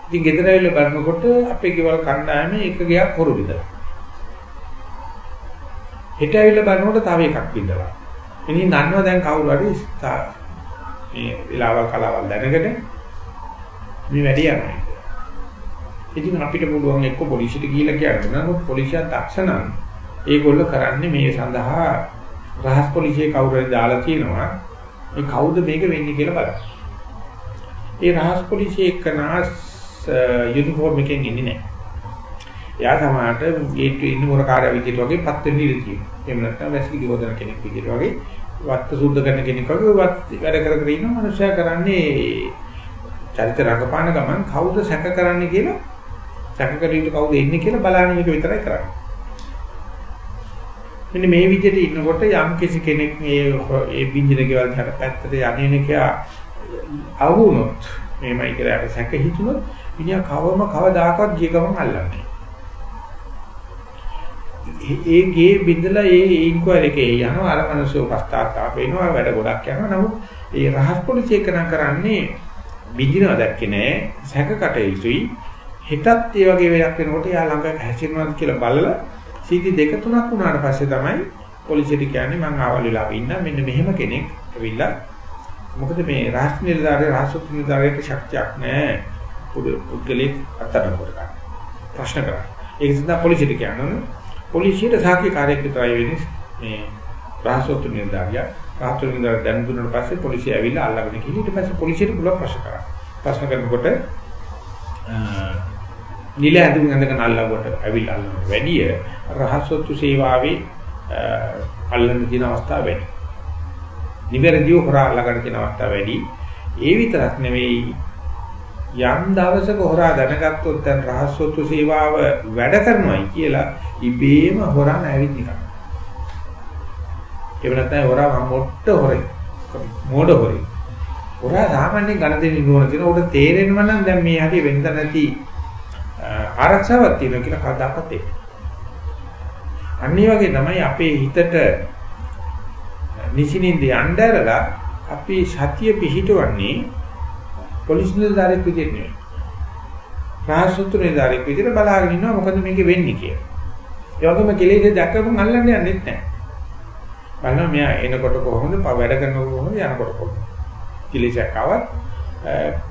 ඉතින් ගෙදර ඇවිල්ලා බලනකොට අපේ ගෙවල් කණ්ඩායමේ එක ගයක් හොරු විතර. හෙට ඇවිල්ලා බලනකොට තව එකක් විතරයි. ඉතින් දන්නවා දැන් කවුරු හරි මේ වෙලාවල් කලාවල් දැනගෙන මේ වැඩි යනවා. ඉතින් අපිට පුළුවන් එක්ක පොලිසියට ගිහිල්ලා කියන්න නමුත් පොලිසියත් අක්ෂණම් ඒගොල්ලෝ කරන්නේ මේ සඳහා රහස් පොලිසිය කවුරු හරි දාලා තියෙනවා. මේ කවුද මේක වෙන්නේ කියලා බලන්න. ඒ රහස් පොලිසිය එක්කනාස් යුනිෆෝම් එකෙන් ඉන්නේ නැහැ. එයා තමයි ගේට්ටුවේ ඉන්න මොරකාරය විදිහට වගේ පත් වෙන්න ඉඳී තියෙනවා. එහෙම නැත්නම් වැසිකිලි හොදන කෙනෙක් විදිහට වගේ වත්ත සුද්ධ කරන කෙනෙක් වගේ වත් වැඩ කර කර ඉන්න මනුස්සයා කරන්නේ චරිත රඟපාන ගමන් කවුද සැක කරන්නේ කියලා සැක කර යුතු කවුද ඉන්නේ කියලා බලන්න එක විතරයි කරන්නේ. මෙන්න මේ විදිහට ඉන්නකොට යම් කිසි කෙනෙක් මේ ඒ බින්දින ගෙවල් හට පැත්තට යන්නේ කියා අවුනොත් මේමයි කියලා සැක හිතුනොත් මිනිහා කවම කවදාකවත් ගිය ගමන් අල්ලන්නේ. ඒ ගේ බින්දලා ඒ ඉන්ක්වයරි එකේ යනවා අර මනසෝ පස්තාත්තාප වෙනවා වැඩ ගොඩක් යනවා නමුත් ඒ රහස් පොලිසිය කරන්නේ විඳිනවා දැක්කේ නෑ සැකකටයුතුයි හිතත් ඒ වගේ වෙලක් වෙනකොට යා ළඟ හැසිරෙනවාද කියලා බලලා සීටි දෙක තුනක් වුණාට පස්සේ තමයි පොලිසියට කියන්නේ මං ආවල් වෙලා ඉන්න මෙන්න මෙහෙම කෙනෙක් ඇවිල්ලා. මොකද මේ රාජ්‍ය නිලධාරියේ රාජසුත් නිලධාරියට ශක්තියක් නැහැ පොඩි පුද්ගලෙක් අත්තරන කොට ගන්න. ප්‍රශ්න කරා ඒක නිසා පොලිසියට කියනවා පොලිසියට සාකච්ඡා කාර්යයක් විතරයි වෙන්නේ මේ රාජසුත් නිලධාරියා. රාත්‍රී ඉඳලා දැන් දුන්නාට පස්සේ පොලිසිය ඇවිල්ලා අල්ලගෙන ගිහින් ඊට පස්සේ පොලිසියට පුළුවන් ප්‍රශ්න කරා. ප්‍රශ්න කරනකොට නිල ඇඳුම් ඇඳගෙන අල්ලවට ඇවිල්ලා අල්ලන වැඩිය රහසොත්තු සේවාවේ අල්ලන්න තියෙන අවස්ථාව වැඩි. නිවැරදිව හොරා අල්ලගන්න තියෙන අවස්ථාව වැඩි. ඒ විතරක් නෙවෙයි යම් දවසක හොරා දැනගත්තොත් දැන් රහසොත්තු සේවාව වැඩ කරනවායි කියලා ඉබේම හොරා නැවිත් නිකන්. එහෙම නැත්නම් හොරා මොට්ට හොරේ. මෝඩ හොරේ. හොරා සාමාන්‍යයෙන් ගණ දෙන්න ඉන්නවන කියන උඩ තේරෙනව නම් දැන් මේ හැටි වෙන්න නැති ආරක්ෂාවක් තියෙනවා කියලා කවදාකවත් ඒ. අනිත් වගේ තමයි අපේ හිතට නිසිනින්ද යන්න ඇරලා අපි සතිය පිහිටවන්නේ පොලිස් නිලධාරියෙක් විදිහට නෙවෙයි. රාජසූත්‍ර නිලධාරියෙක් විදිහට බලාගෙන ඉන්නවා මොකද මේක වෙන්නේ කියලා. ඒ වගේම කෙලෙස් දැක්කම අල්ලන්න යන්නෙත් නැහැ. බලනවා මෙයා එනකොට කොහොමද වැඩ කරනකොට කොහොමද යනකොට කොහොමද? කිලිසයක් ආවත්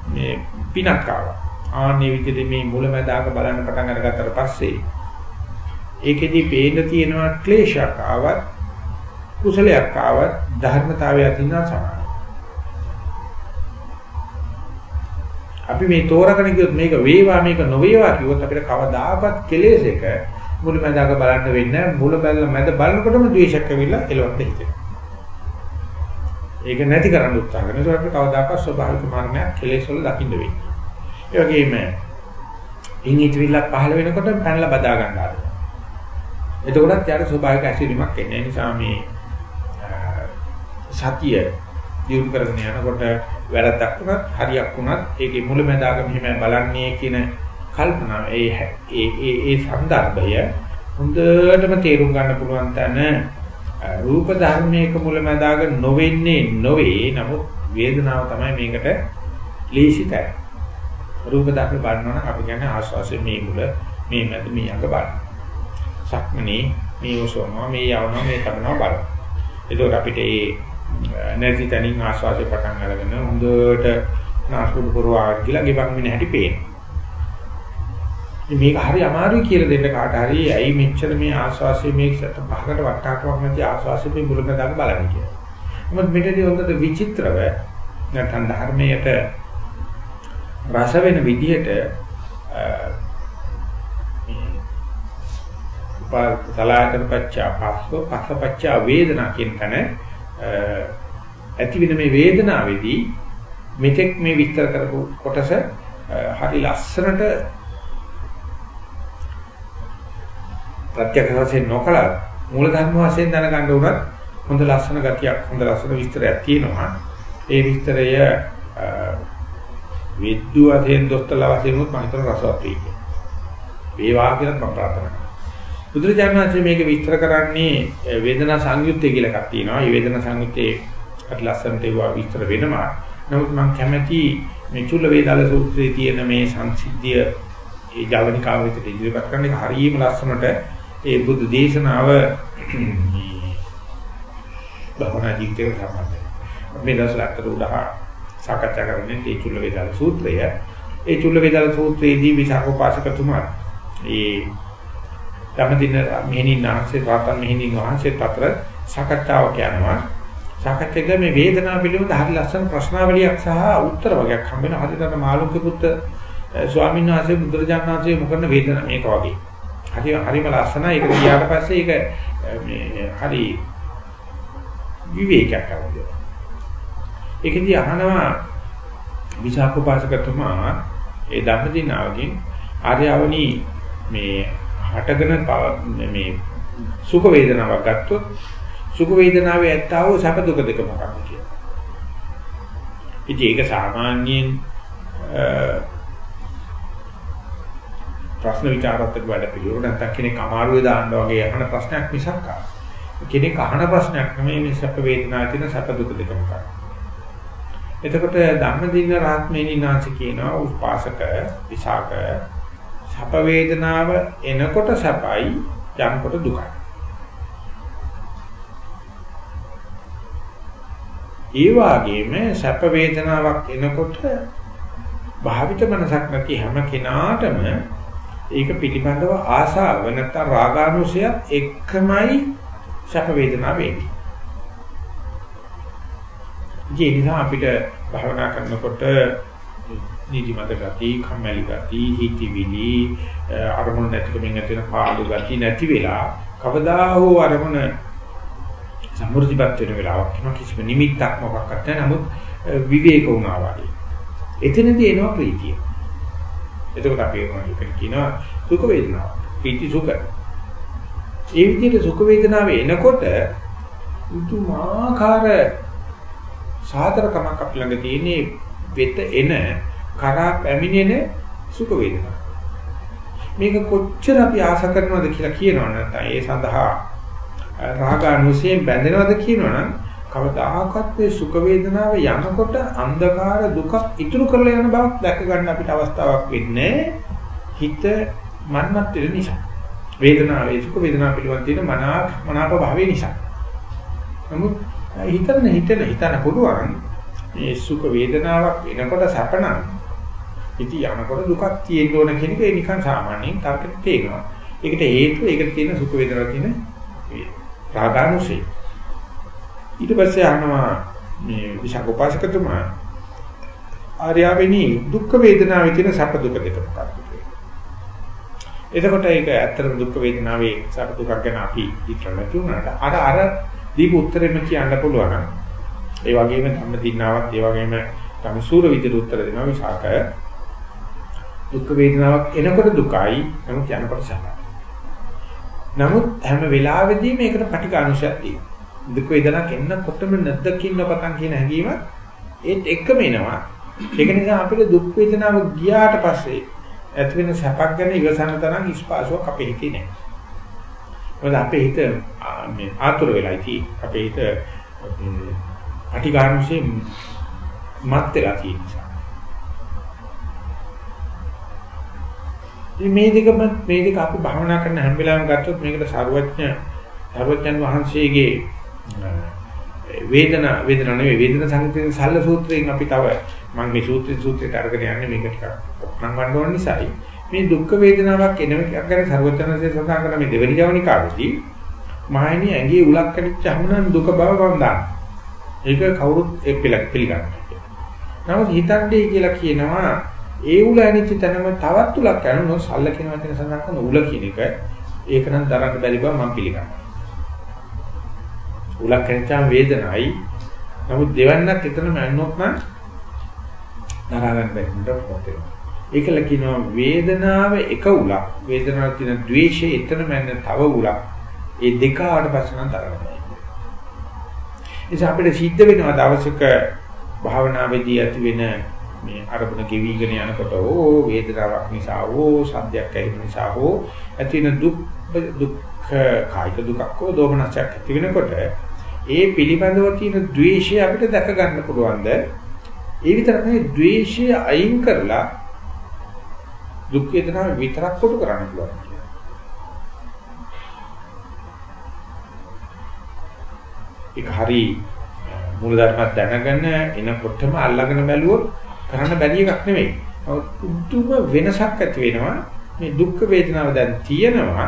මේ පිනක් ආවා ආන්නේ විදිහට මේ මුලැමැදාක බලන්න පටන් අරගත්තට පස්සේ ඒකෙදි පේන්න තියෙනවා ක්ලේශයක් ආවත් කුසලයක් ආවත් ධර්මතාවයක් තියෙනවා සමානයි අපි මේ තෝරගෙන ගියොත් මේක වේවා මේක නොවේවා කිව්වොත් අපිට කවදාකවත් කෙලෙස් එක මුල මැදක බලන්න වෙන්නේ මුල බැලලා මැද බලනකොටම ද්වේෂයක් ඇවිල්ලා එලවන්න හිතෙනවා. ඒක නැති කරන්න උත්සාහ කරනවා. ඒක අපිට කවදාකවත් ස්වභාවික මරණයක් කෙලෙස් වල දකින්න වෙන්නේ. ඒ වගේම ඉංගිතිවිල්ලක් පහළ වෙනකොට පැනලා බදා ගන්න ආරම්භ. එතකොටත් යාට ස්වභාවික ඇසිරීමක් එන්නේ. ඒ නිසා මේ සතිය දියුණු කරගෙන යනකොට වැරද්දක් වුණත් හරියක් වුණත් ඒකේ මුලැමැදාග මෙහෙම බලන්නේ කියන කල්පනාව ඒ ඒ ඒ සන්දර්භය හොඳටම තේරුම් ගන්න පුළුවන් තැන රූප ධර්මයක මුලැමැදාග නොවෙන්නේ නොවේ. නමුත් වේදනාව තමයි මේකට ලීසිතයි රූප ධර්ම බලනවා නම් අපි කියන්නේ ආස්වාසයේ මේ මුල මේ මැද මේ අග බලන. සක්මනේ මේ ඔසවනවා මේ යවනවා මේ කරනවා බලන. එතකොට අපිට ඒ නැති තනින් ආස්වාසේ පටන් අරගෙන හොඳට නාස්පුඩු පුරවා කියලා ගෙවන් වෙන හැටි පේනවා. මේක හරි අමාරුයි කියලා දෙන්න කාට හරි ඇයි මෙච්චර මේ ආස්වාසිය මේ සත පහකට වටාකුවක් නැති ආස්වාසිය මේ මුලක දාලා බලන්නේ කියලා. මොකද මෙතනදී හොඳට විචිත්‍රව නැත්නම් ධර්මයට රස වෙන විදිහට උපාසලායතන පච්චා පස්සෝ පස්සපච්චා වේදනා කියන තැන ඇති වෙන මේ වේදනාවේදී මෙතෙක් මේ විස්තර කරපු කොටස හරි ලස්සනට ප්‍රත්‍යක්ෂ වශයෙන් නොකලත් මූල ධර්ම වශයෙන් දැනගන්න උනත් හොඳ ලස්සන ගතියක් හොඳ ලස්සන විස්තරයක් තියෙනවා. ඒ විස්තරය විද්දු වශයෙන් දොස්තරලා වශයෙන් උත් මම හිතන රසවත් වෙයි. මේ වාක්‍යයක් මම ප්‍රාර්ථනා කරනවා. බුදුරජාණන් වහන්සේ මේක විස්තර කරන්නේ වේදනා සංයුත්තේ කියලා එකක් තියෙනවා. මේ වේදනා සංයුත්තේ අට ලස්සනට ඒවා විස්තර වෙනවා. නමුත් මම කැමැති මේ චුල්ල වේදාල සූත්‍රයේ තියෙන මේ සංසිද්ධිය ඒ ජවනිකාව විතර ඉදිරිපත් කරන එක හරියම ලස්සනට ඒ බුදු දේශනාව භවනා ජීවිතයට සම්බන්ධයි. මේ දවස්වල අතර උදා සාකච්ඡා කරන්නේ ඒ චුල්ල වේදාල සූත්‍රය. ඒ චුල්ල වේදාල සූත්‍රයේදී විසාකෝපාසකතුමා ඒ ධම්මදින මෙහෙණින් ආංශේ රාතන් මෙහෙණින් ආංශේ අතර සාකච්ඡාවක් යනවා. සාකච්ඡාවක මේ වේදනාව පිළිබඳ හරි ලස්සන ප්‍රශ්නාවලියක් සහ උත්තර වගේක් හම්බ වෙන හරියට මාළුක්‍ය පුත්ත ස්වාමීන් වහන්සේ බුදුරජාණන් වහන්සේ මොකද වේදනාව මේක වගේ. හරි හරිම ලස්සනයි. ඒක ගියාට පස්සේ ඒක මේ හරි විවේකයක් අවුද. ඒකදී අහනවා විසාකෝපාසකතුමා ඒ ධම්මදිනාවගෙන් ආර්යවනි මේ හටගෙන මේ සුඛ වේදනාවක් ගත්තොත් සුඛ වේදනාවේ ඇත්තා වූ සැප දුක දෙක මොකක්ද කියලා. ඉතින් ඒක සාමාන්‍යයෙන් ප්‍රශ්න විචාරාත්මක වැඩ පිළිවෙල නැත්නම් කෙනෙක් අමාරුවේ දාන්න වගේ අහන ප්‍රශ්නයක් මිසක් කෙනෙක් අහන ප්‍රශ්නයක් නෙමෙයි මේ සැප වේදනා කියන සැප දුක දෙකම කරා. එතකොට ධම්මදින රාත්මේනිනාච කියනවා උපාසක විසාක සැප වේදනාව එනකොට සැපයි යනකොට දුකයි. ඒ වගේම සැප වේදනාවක් එනකොට භාවිත මනසක් නැති හැම කෙනාටම ඒක පිළිබඳව ආසාව නැත්නම් රාගානුසයත් එක්කමයි සැප වේදනා වෙන්නේ. ඒ නිසා අපිට භවනා කරනකොට නිදිමත ගති, කම්මැලි ගති, හිතවිලි, අරමුණ නැතිකමින් ඇති වෙන පාළු ගති නැති වෙලා කවදා හෝ අරමුණ සම්මුතිපත් වෙන වෙලාවක් කිසිම නිමිත්තක් මොකක්වත් නැහැ. නමුත් විවේක වුණා වගේ. එතනදී එනවා ප්‍රීතිය. එතකොට අපි ඒකට කියනවා සුඛ වේදනාව. පීති සුඛ. ඒ විදිහට සුඛ වේදනාව එනකොට උතුමාකාර සාතරකමක් අපි ළඟ තියෙන්නේ වෙත එන කරා පැමිණෙන සුඛ වේදනාව. මේක කොච්චර අපි ආස කරනවද කියලා කියනවනම් නැත්නම් ඒ සඳහා රාගානුසයෙන් බැඳෙනවද කියනවනම් කවදාකවත් මේ සුඛ වේදනාව යනකොට අන්ධකාර දුක ඉතුරු කරලා යන බවක් දැක ගන්න අපිට අවස්ථාවක් වෙන්නේ හිත මන්මත් වෙන නිසා. වේදනාවේ සුඛ වේදනාව පිළිබඳ තියෙන මනාප මනාප භාවය නිසා. නමුත් හිතන හිතන හිතන පුළුවන් මේ සුඛ වේදනාවක් එනකොට සැපනම් ඉතින් යනකොට දුකක් තියෙන්න ඕන කියන එක නිකන් සාමාන්‍යයෙන් තර්කෙට තේරෙනවා. ඒකට හේතුව ඒකට තියෙන සුඛ වේදනාවක් තියෙන රාගානුසය. ඊට පස්සේ අහනවා මේ විශාක උපාසකතුමා ආර්යවෙනි දුක් වේදනාවේ තියෙන සැප දුක දෙක මොකක්ද එතකොට ඒක ඇත්තටම දුක් වේදනාවේ සැප දුක ගැන අපි හිතන්න තුනට අර අර දීප උත්තරෙම කියන්න පුළුවන් ඒ වගේම ධම්ම දින්නාවත් ඒ වගේම සම්සූර විදිහට උත්තර දෙනවා විසාක දුක් වේදනාවක් එනකොට දුකයි නමුත් යනකොට සැපයි. නමුත් හැම වෙලාවෙදී මේකට පටිඝානුෂයක් තියෙනවා. දුක් වේදනාවක් එන්නකොටම නැද්දකින්න පතන් කියන හැඟීම ඒත් එකම එනවා. ඒක නිසා අපිට දුක් වේදනාව ගියාට පස්සේ ඇති වෙන සැපක් ගැන ඉවසන තරම් ස්පාසුවක් අපේ හිතේ නැහැ. මොකද අපේ හිත මේ ආතුර වෙලා ඉති අපේ හිත පටිඝානුෂේ මත් වෙලා තියෙන නිසා. ඉතින් මේ දෙකම මේ දෙක අපි භාවනා කරන හැම වෙලාවෙම ගත්තොත් මේකට සර්වඥ සර්වඥන් වහන්සේගේ වේදනා වේදනා නෙවෙයි වේදනා සංකේතන සල්ල සූත්‍රයෙන් අපි තව මම මේ සූත්‍රය සූත්‍රයට අරගෙන යන්නේ මේක ටිකක් නම් ගන්න ඕන නිසායි මේ දුක් වේදනාවක් එන එකක් ගැන සර්වඥන්සේ සඳහන් කරන මේ දෙවෙනි ජවනිකාවේදී මායිනී ඇඟේ උලක් කැටිච්ච හමුනන් දුක බව වම් දාන්න. ඒක කවුරුත් ඒ පිළිගන්නවා. නමුත් හිතන්නේ කියලා කියනවා ඒ උල ඇනිච්ච තැනම තවත් උලක් ඇනුනොත් සල්ල කියන වචන සඳහන් කරන උල කියන එක ඒක නම් දරන්න බැරි බව මම පිළිගන්නවා. උලක් ඇනිච්චාම වේදනයි. නමුත් දෙවන්නක් එතනම ඇන්නොත් නම් දරා ගන්න බැරි නේද පොතේ. ඒකල කියනවා වේදනාව එක උලක්. වේදනාවක් තියෙන ද්වේෂය එතනම ඇන්න තව උලක්. ඒ දෙක ආවට පස්සේ නම් දරන්න බැහැ. ඒ අපිට සිද්ධ වෙනවා දවසක භාවනාවේදී ඇති වෙන මේ අරමුණ ගෙවිගෙන යනකොට ඕ වේදනාවක් නිසා ඕ සද්දයක් ඇහෙන නිසා ඕ ඇති වෙන දුක් දුක් කායික දුකක් හෝ දෝමනසක් ඇති වෙනකොට ඒ පිළිබඳව තියෙන ද්වේෂය අපිට දැක ගන්න පුළුවන්ද ඒ විතරක් නෙවෙයි ද්වේෂය අයින් කරලා දුක් වේදනාව විතරක් කොටු කරන්න පුළුවන් ඒක හරි මූලධර්මයක් දැනගෙන එනකොටම අල්ලගෙන බැලුවොත් කරන්න බැරි එකක් නෙවෙයි. උතුම් වෙනසක් ඇති වෙනවා. මේ දුක් වේදනාව දැන් තියෙනවා.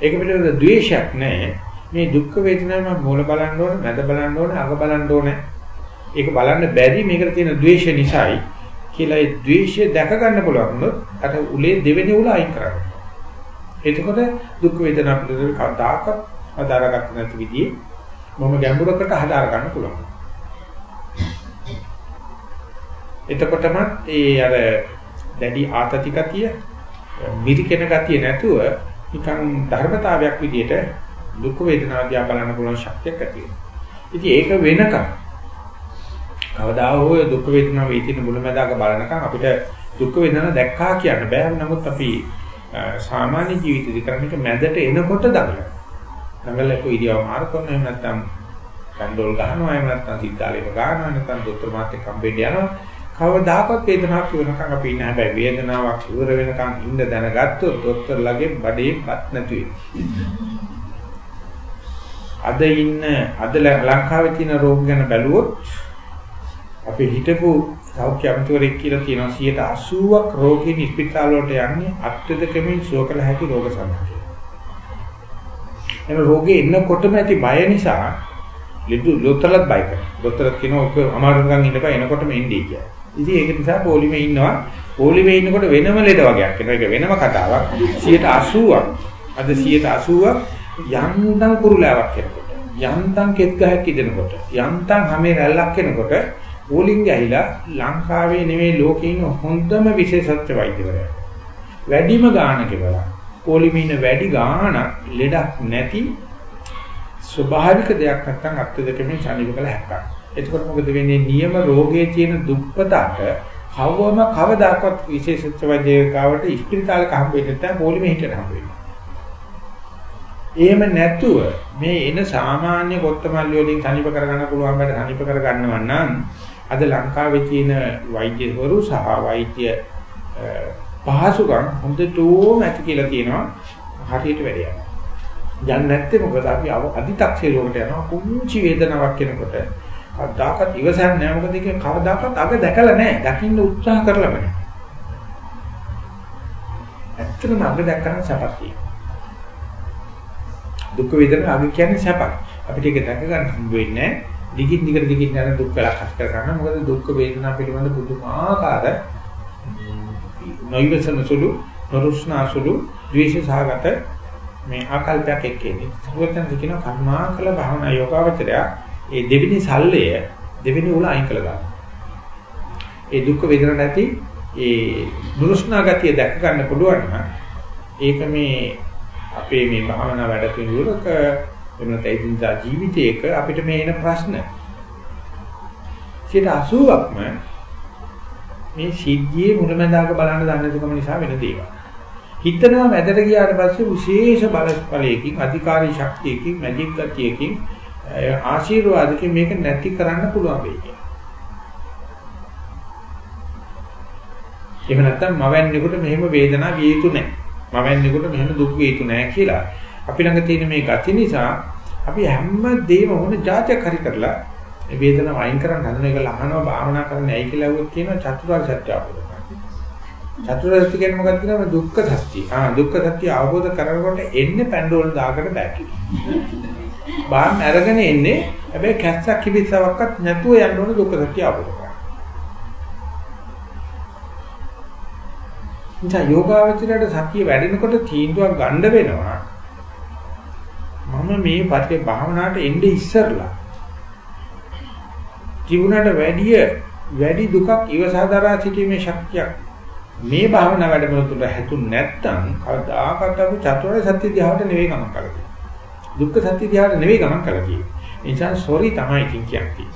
ඒක පිළිබඳ ද්වේෂයක් නැහැ. මේ දුක් වේදනාව මම මූල බලන්න ඕනේ, මැද බලන්න ඕනේ, අග බලන්න ඕනේ. ඒක බලන්න බැරි මේකට තියෙන ද්වේෂය නිසායි කියලා ඒ ද්වේෂය දැක ගන්න පුළුවන් වුණොත් අර උලේ දෙවෙනි උල අයින් කරගන්න. එතකොට දුක් වේදනා පිළිබඳව කවදාකවත් අදාරගත්ත නැති විදිහේ මම ගැඹුරකට හදාර ගන්න පුළුවන්. එතකොටම ඒ අර දැඩි ආතති ගතිය මිරිකෙන ගතිය නැතුව නිකන් ධර්මතාවයක් විදිහට දුක් වේදනා දිහා බලන්න පුළුවන් ශක්තියක් ඇති වෙනවා. ඉතින් ඒක වෙනකම් කවදා හෝ දුක් වේදනා වේදින මුලමදාක බලනකම් අපිට දුක් වේදනා දැක්කා කියන්න බෑ. නමුත් අපි සාමාන්‍ය ජීවිතේදී කරන්නේ මැදට එනකොට දඟලනවා. දඟලක ඉරියව් මාරු කරනවා එහෙම නැත්නම් කන්ඩෝල් ගහනවා එහෙම නැත්නම් සිද්ධාලේක ගන්නවා නැත්නම් දොස්තර මාත් එක්ක හම්බෙන්න යනවා කවදාකවත් වේදනාවක් ඉවරනකම් අපි ඉන්න හැබැයි වේදනාවක් ඉවර වෙනකම් ඉන්න දැනගත්තොත් දොස්තරලගේ බඩේපත් නැති අද ඉන්න අද ලංකාවේ තියෙන රෝග ගැන බැලුවොත් අපි හිතපු සෞඛ්‍ය අමාත්‍යවරයෙක් කියලා තියෙනවා 80ක් රෝගීන් ස්පිතාල වලට යන්නේ අත්‍යධිකමින් සුව කළ හැකි රෝග සම්බන්ධයි. එන රෝගේ එන්නකොටම ඇති බය නිසා ලෙඩු දොස්තරලත් බය කරනවා. දොස්තරත් කියනවා ඔක අමාරුකම් ඉන්නපා එනකොටම එන්නේ කියලා. ඉතින් ඒක නිසා පොලිමේ ඉන්නවා. පොලිමේ ඉන්නකොට වෙනම ලෙඩ වගේක් එනවා. ඒක වෙනම කතාවක්. 80ක් අද 80ක් යන්තම් කුරුලාවක් එනකොට. යන්තම් කෙත් ගහක් ඉදෙනකොට. යන්තම් හැමේ රැල්ලක් එනකොට පොලිං ගහිලා ලංකාවේ නෙමෙයි ලෝකේ ඉන්න හොඳම විශේෂත්ව වෛද්‍යවරයා. වැඩිම ගානක වෙලා පොලිමින වැඩි ගාණක් ලෙඩක් නැති ස්වභාවික දෙයක් නැත්තම් අත්දැකීමෙන් සනීප කළ හැකියි. එතකොට මොකද වෙන්නේ? නියම රෝගයේ තියෙන දුක්පතට කවවම කවදාකවත් විශේෂච්ච වෛද්‍යකාවට ස්පිරිතාලක හම්බ වෙන්නේ නැත්නම් පොලිමේ හිටියට හම්බ වෙන්නේ. එහෙම නැතුව මේ එන සාමාන්‍ය කොත්තමල්ලි වලින් සනීප කරගන්න පුළුවන් බඩ සනීප කරගන්නවා නම් අද ලංකාවේ තියෙන වෛද්‍යවරු සහ වෛද්‍ය පහසුකම් හොඳටම ඇති කියලා කියනවා හරියට වැඩ යනවා. යන්නේ නැත්තේ මොකද අපි අදි탁සේරුවකට යනවා කුංචි වේදනාවක් එනකොට කවදාකවත් ඉවසන්නේ නැහැ මොකද ඒක කවදාකවත් අග දැකලා නැහැ. දකින්න උත්සාහ කරලා නැහැ. ඇත්තටම අග දැක්කම සපක් දුක් වේදනා අග කියන්නේ සපක්. අපිට ඒක දැක ගන්න හම්බ වෙන්නේ දිගින් දිගට දිගින් යන දුක් වලක් හස් කර ගන්න. මොකද දුක් වේදනා පිළිබඳ පුදුමාකාර නොයවසන සුළු නරුස්නා සුළු ද්වේෂ සහගත මේ ආකල්පයක් එක්කෙන්නේ. සර්වඥන් කියන කර්මාකල භාවනා යෝගාවචරය ඒ දෙවෙනි සල්ලය දෙවෙනි උල අයින් කළා දාන්න. ඒ දුක් වේදන නැති ඒ දුරුස්නා ගතිය දැක ගන්න පුළුවන් නම් ඒක මේ අපේ මේ භාවනා වැඩ පිළිවෙලක එහෙම නැත්නම් ඉදින්දා ජීවිතයක අපිට මේ එන ප්‍රශ්න 80%ක්ම මේ සිද්ධියේ මුලැමැදාක බලන්න දන්නේ නැතිකම නිසා වෙන දේවල්. හිතනවා මැදට ගියාට පස්සේ විශේෂ බලපෑමකින් අධිකාරී ශක්තියකින් මැජික් ගතියකින් ආශිර්වාදකින් මේක නැති කරන්න පුළුවන් වෙයි කියලා. එහෙම නැත්නම් මවන්නේකට මෙහෙම වේදනාව විය යුතු නැහැ. මවන්නේකට මෙහෙම දුක් විය යුතු නැහැ කියලා අපි ළඟ තියෙන මේ ගති නිසා අපි හැම දෙයක්ම මොන જાතියක් හරි කරලා මේ වේදනාව අයින් කරන්න හදන එක ලහනවා භාවනා කරන්න ඇයි කියලා වුත් කියනවා චතුරාර්ය සත්‍ය අවබෝධ කරගන්න. චතුරාර්ය සත්‍ය කියන්නේ මොකක්ද කියනවා දුක්ඛ සත්‍ය. ආ දුක්ඛ සත්‍ය අවබෝධ කරගන්නකොට එන්නේ පැන්ඩෝල් දාකට බැකි. බාහම අරගෙන එන්නේ හැබැයි කැස්සක් කිවිස්සවක්වත් නැතුව යන්න ඕන දුක්ඛ සත්‍ය අවබෝධ නිසා යෝගාවචරයට සතිය වැඩෙනකොට තීන්දුවක් ගන්න වෙනවා. මම මේ පරිදි භාවනාවට එන්නේ ඉස්සරලා තිබුණාට වැඩිය වැඩි දුකක් ඉවසාදරා සිටීමේ ශක්තියක් මේ භාවනා වැඩමුළු තුළ හැතුන් නැත්නම් කවදාකවත් අපි චතුරාර්ය සත්‍ය දිහාට නෙවෙයි ගමන් කරන්නේ. දුක්ඛ සත්‍ය දිහාට නෙවෙයි ගමන් කරන්නේ. ඒ නිසා සෝරි තමයි කියන්නේ.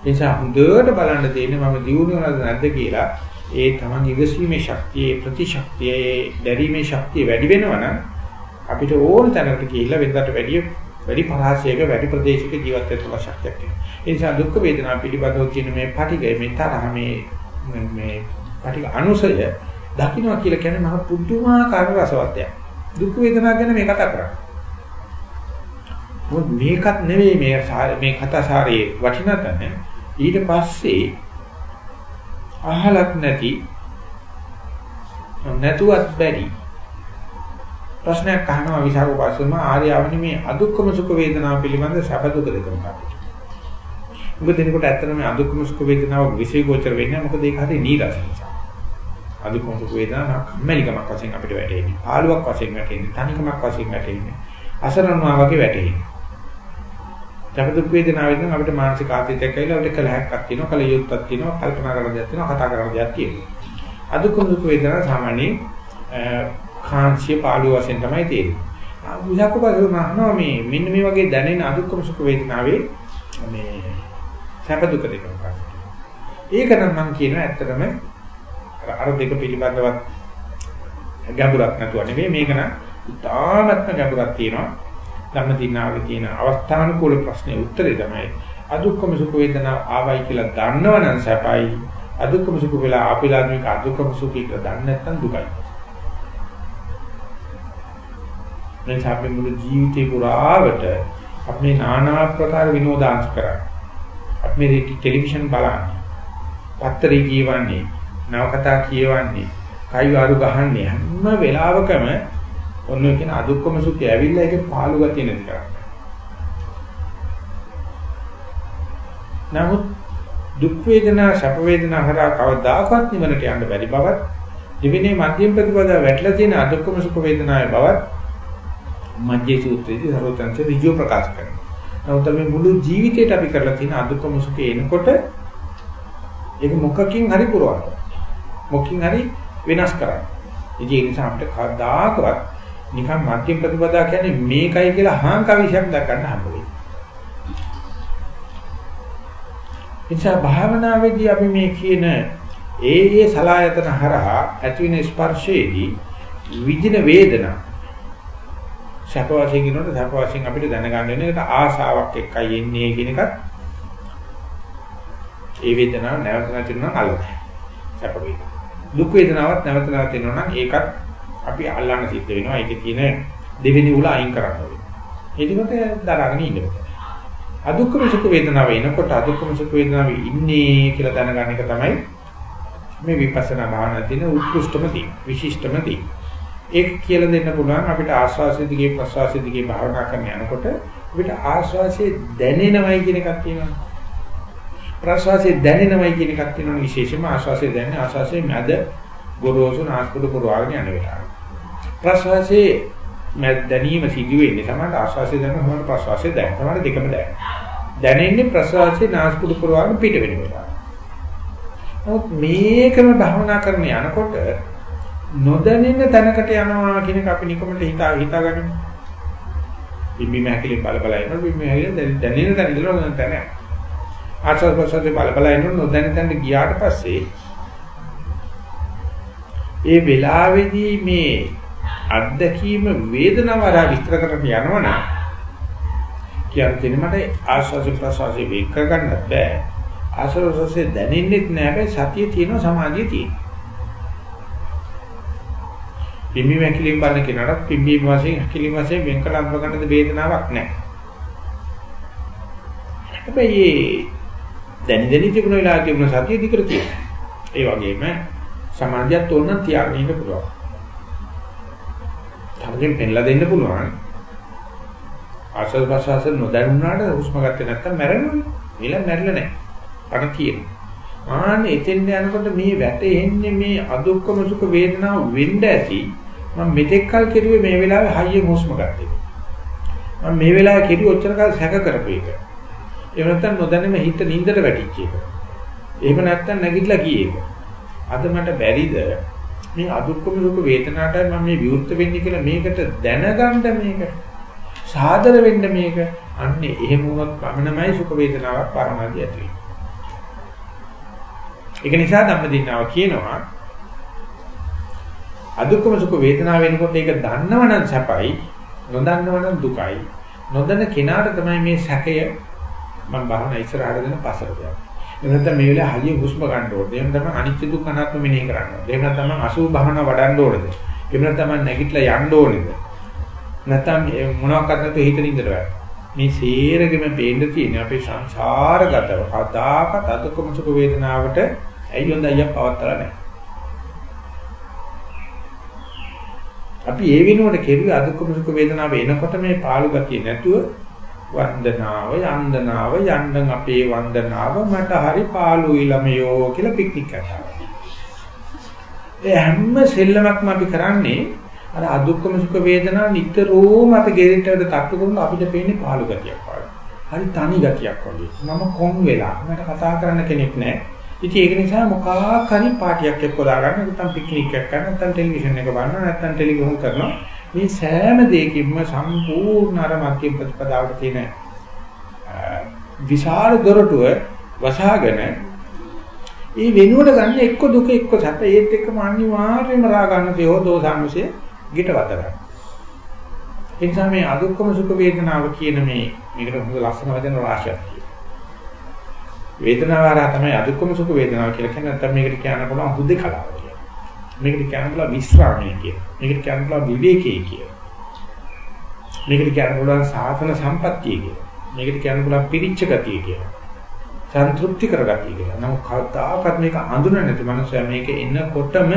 ඒ නිසා හොඳට බලන්න තියෙන්නේ මම දියුණු වෙනවද නැද්ද කියලා ඒ තමන් ඉවසීමේ ශක්තිය, ප්‍රතිශක්තිය, දැරීමේ ශක්තිය වැඩි වෙනවනම් අපිට ඕන තැනකට ගිහිල්ලා වෙනදාට වැඩිය වැඩි පරාසයක වැඩි ප්‍රදේශයක ජීවත් වෙන්න ශක්තියක් එනවා. ඒ නිසා දුක් වේදනා පිළිබඳව කියන මේ පටිගය මේ තරහ මේ මේ පටිග අනුසය දකින්නවා කියලා කියන්නේ මහ පුදුමාකාර රසවත්යක්. දුක් වේදනා ගැන මේ කතා කරන්නේ. මොකද මේකත් නෙවෙයි මේ මේ කතාසාරයේ වටිනතන ඊට පස්සේ අහලක් නැති නැතුවත් බැරි ප්‍රශ්නයක් අහනවා විසාක උපාසකම ආර්යවනි මේ අදුක්කම සුඛ වේදනාව පිළිබඳ සැප දුක දෙකම අපිට. මොකද එනකොට ඇත්තටම මේ අදුක්කම සුඛ වේදනාව විශේෂෝචර වෙන්නේ මොකද ඒක හරි නීරස නිසා. අදුක්කම සුඛ වේදනාවක් කම්මැලිකමක් වශයෙන් අපිට වැටෙන්නේ. ආලුවක් වශයෙන් වැටෙන්නේ. තනිකමක් වශයෙන් වැටෙන්නේ. අසරණවා වගේ වැටෙන්නේ. සැප දුක් වේදනාවෙන් අපිට මානසික ආතතියක් ඇවිල්ලා අපිට කලහයක්ක් තියෙනවා, කල යුත්තක් තියෙනවා, කල්පනා කරන දෙයක් තියෙනවා, කතා කරන දෙයක් තියෙනවා. අදුක්කම සුඛ වේදනාව සාමාන්‍යයෙන් කාංශය පාළු වශයෙන් තමයි තියෙන්නේ. විසක්කපසු මහනවා මේ මෙන්න මේ වගේ දැනෙන අදුක්කම සුඛ වේදනාවේ මේ සැප දුක දෙක ඒක නම් මම කියනවා ඇත්තටම අර දෙක පිළිබඳව ගැඹුරක් නැතුව නෙවෙයි මේක නම් ඉතාමත්ම ගැඹුරක් තියෙනවා. ධම්මදිනාවේ තියෙන අවස්ථානුකූල ප්‍රශ්නේ උත්තරේ තමයි අදුක්කම සුඛ වේදනාව ආවයි කියලා දන්නවනම් සැපයි අදුක්කම සුඛ වෙලා ආපිලා මේක අදුක්කම සුඛී කියලා දන්නේ නැත්නම් දුකයි. දැන් අපි මුළු ජීවිතේ පුරාවට අපි নানা ආකාර විනෝදාංශ කරන්නේ. අපි මේ ටෙලිවිෂන් බලන්නේ. පත්තරේ කියවන්නේ, නවකතා කියවන්නේ, කයිවාරු ගහන්නේ හැම වෙලාවකම ඔන්න කියන අදුක්කම සුඛය ඇවිල්ලා ඒකේ පාළු ගතිය නැති කරන්නේ. නමුත් දුක් වේදනා, සැප වේදනා හරහා කවදාකවත් නිවනට යන්න බැරි බවත්, දෙවෙනි මධ්‍යම ප්‍රතිපදාව වැටලා තියෙන අදුක්කම සුඛ වේදනාවේ බවත් මජ්ජේ සූත්‍රයේදී සරෝතන්ත ඍජුව ප්‍රකාශ කරනවා. නමුත් මේ මුළු ජීවිතේට අපි කරලා තියෙන අදුක්කම සුඛේ එනකොට ඒක මොකකින් හරි පුරවන්න. මොකකින් හරි වෙනස් කරන්න. ඒ නිසා අපිට කවදාකවත් නිකන් මධ්‍යම ප්‍රතිපදා කියන්නේ මේකයි කියලා හාංකවිෂයක් දක්වන්න හම්බ වෙන්නේ. එනිසා භාවනාවේදී අපි මේ කියන ඒ ඒ සලායතන හරහා ඇතිවෙන ස්පර්ශයේදී විදින වේදනා සැප වශයෙන් ඉන්නකොට සැප වශයෙන් අපිට දැනගන්න වෙන එකට ආශාවක් එක්කයි එන්නේ කියන එකත් ඒ වේදනාව නැවත නැති නම් අල්ලන්නේ සැප වේදනාව. දුක් වේදනාවක් නැවත නැවත එනවා නම් ඒකත් අපි අල්ලන්න සිද්ධ වෙනවා. ඒකේ තියෙන දෙවෙනි උල අයින් කරන්න ඕනේ. ඒකකට දරාගෙන ඉන්න ඕනේ. අදුක්කම සුඛ වේදනාව එනකොට අදුක්කම සුඛ වේදනාවේ ඉන්නේ කියලා දැනගන්න එක තමයි මේ විපස්සනා භාවනාවේ තියෙන උත්කෘෂ්ඨම දේ, විශිෂ්ටම දේ. ඒක කියලා දෙන්න පුළුවන් අපිට ආස්වාසිය දිගේ ප්‍රසවාසිය දිගේ භාවනා කරන යනකොට අපිට ආස්වාසිය දැනෙනවයි කියන එකක් තියෙනවා. ප්‍රසවාසිය දැනෙනවයි කියන එකක් තියෙනවා විශේෂයෙන්ම ආස්වාසිය දැනෙන ආස්වාසිය මැද ගොරෝසු නාස්පුඩු පුරවාගෙන යන වෙලාව. ප්‍රසවාසිය දැනීම සිදු වෙන්නේ සමහර ආස්වාසිය දැනෙන සමහර ප්‍රසවාසය දැනෙන සමහර දෙකම දැනෙන දැනෙන්නේ ප්‍රසවාසයේ නාස්පුඩු පුරවාගෙන පිට වෙන වෙලාව. නමුත් මේකම භවනා කරන යනකොට නොදැනෙන තැනකට යනවා කියන එක අපි නිකමට හිතා හිතාගන්න. බිම්බි මහකලේ බල බල එනවා බිම්බි මහකලේ දැනෙන තැන ඉඳලා නොදැනෙන තැන. ආස්වාද ප්‍රසවාසයේ බල බල එනවා නොදැනෙන තැනට ගියාට පස්සේ ඒ වෙලාවේදී මේ අත්දැකීම වේදනාව ආරා විස්තර කරන්න යනවනම් කියන්නේ මට ආස්වාද ප්‍රසවාසයේ වෙන් කර ගන්නත් බෑ. ආස්වාද ප්‍රසවාසයේ දැනෙන්නෙත් නෑ. හැබැයි සතිය තියෙනවා සමාධිය තියෙනවා. පිම්බි මැකිලින් බලන කෙනාට පිම්බි වශයෙන් හැකිලි වශයෙන් වෙන් කළ අඳුර ගන්නද වේදනාවක් නෑ. හැබැයි දැනි දැනි තිබුණ වෙලාව තිබුණ සතිය දිගට තියෙනවා. ඒ වගේම සමාධියත් ඕන තියාගෙන ඉන්න පුළුවන්. තමකින් පෙන්ලා දෙන්න පුළුවන්. ආශ්වාස ප්‍රශ්වාස නොදැනුණාට හුස්ම ගත්තේ නැත්තම් මැරෙන්නේ. මේලා මැරිලා නැහැ. අර තියෙනවා. ආන්න එතෙන් යනකොට මේ වැටෙන්නේ මේ අදුක්කම සුඛ වේදනාව වෙන්න ඇති. මම මෙතෙක් කල් කෙරුවේ මේ වෙලාවේ හයියෙන් හුස්ම ගත්තේ. මම මේ වෙලාවේ කෙරුවේ ඔච්චර කල් සැක කරපු එක. එහෙම නැත්නම් නොදැනෙම හිත නින්දට වැටිච්ච එක. එහෙම නැත්නම් නැගිටලා ගියේ එක. අද මට බැරිද මේ අදුක්කම දුක වේදනාවට මම මේ විවුර්ත වෙන්නේ කියලා මේකට දැනගන්න මේක සාදර වෙන්න මේක අන්නේ එහෙම වුණොත් පමණමයි සුඛ වේදනාවක් පරමාදී ඇති වෙන්නේ. ඒක නිසා ධම්මදින්නාව කියනවා අදුක්කම සුඛ වේදනාව වෙනකොට ඒක දන්නවනම් සැපයි නොදන්නවනම් දුකයි නොදන්න කෙනාට තමයි මේ සැකය මම බහන ඉස්සරහට දෙන පසරට යන්නේ. එහෙම නැත්නම් මේ වෙලාවේ හලිය හුස්ම ගන්න ඕනේ. එහෙම නැත්නම් අනිත්‍ය දුක්ඛ අනාත්ම මෙනෙහි කරන්න ඕනේ. එහෙම නැත්නම් අසුභ භවන වඩන්න ඕනේද? එහෙම නැත්නම් නැගිටලා යන්න ඕනේද? නැත්නම් මොනවාක්වත් නැතුව හිත නින්දට වැටෙනවා. මේ සේරගෙම පේන්න තියෙන අපේ සංසාරගතව කදාකත් අදුක්කම සුඛ වේදනාවට ඇයි හොඳ අයියා පවත්තලා නැහැ. අපි ඒ වෙනුවට කෙරුවේ අදුක්කම සුඛ වේදනාව එනකොට මේ පාළු ගතිය නැතුව වන්දනාව යන්දනාව යන්දන් අපේ වන්දනාව මට හරි පාළුයි ළමයෝ කියලා පික්නික් කරනවා. ඒ හැම සෙල්ලමක්ම අපි කරන්නේ අර අදුක්කම සුඛ වේදනා නිතරම අපි ගෙරිටට තට්ටු කරන අපිට පේන්නේ පාළු ගතියක් වගේ. හරි තනි ගතියක් වගේ. මම කොන් වෙලා මට කතා කරන්න කෙනෙක් නැහැ. ඉතින් ඒක නිසා මොකක් හරි පාටියක් එක්ක දාගන්න නැත්නම් පික්නික් එකක් කරන්න නැත්නම් ටෙලිවිෂන් එක බලනවා නැත්නම් ටෙලිග්‍රාම් කරනවා මේ සෑම දෙයකින්ම සම්පූර්ණ අර මධ්‍ය ප්‍රතිපදාවට තියෙන විශාල දොරටුව වසහාගෙන ඒ වෙනුවට ගන්න එක්ක දුක එක්ක සැප ඒත් එක්කම අනිවාර්යයෙන්ම රාගානුසය හෝ දෝසානුසය ගිටවත ගන්න. ඒ නිසා මේ අදුක්කම සුඛ වේදනාව කියන මේ මේකට හොඳ ලස්සන වචන රාශියක් තියෙනවා. වේදනාව ආරා තමයි අදුක්කම සුඛ වේදනාව කියලා කියන්නේ නැත්නම් මේකට කියන්න පුළුවන් හුදේකලාව කියලා. මේකට කියන්න පුළුවන් විස්රාමය කියලා. මේකට කියන්න පුළුවන් විවේකී කියලා. මේකට කියන්න පුළුවන් සාසන සම්පත්තිය කියලා. මේකට කියන්න පුළුවන් පිරිච්ච ගතිය කියලා. සන්තුෂ්ටි කරගතිය කියලා. නමුත් කවදාකවත් මේක අඳුන නැති මනුස්සයා මේක එනකොටම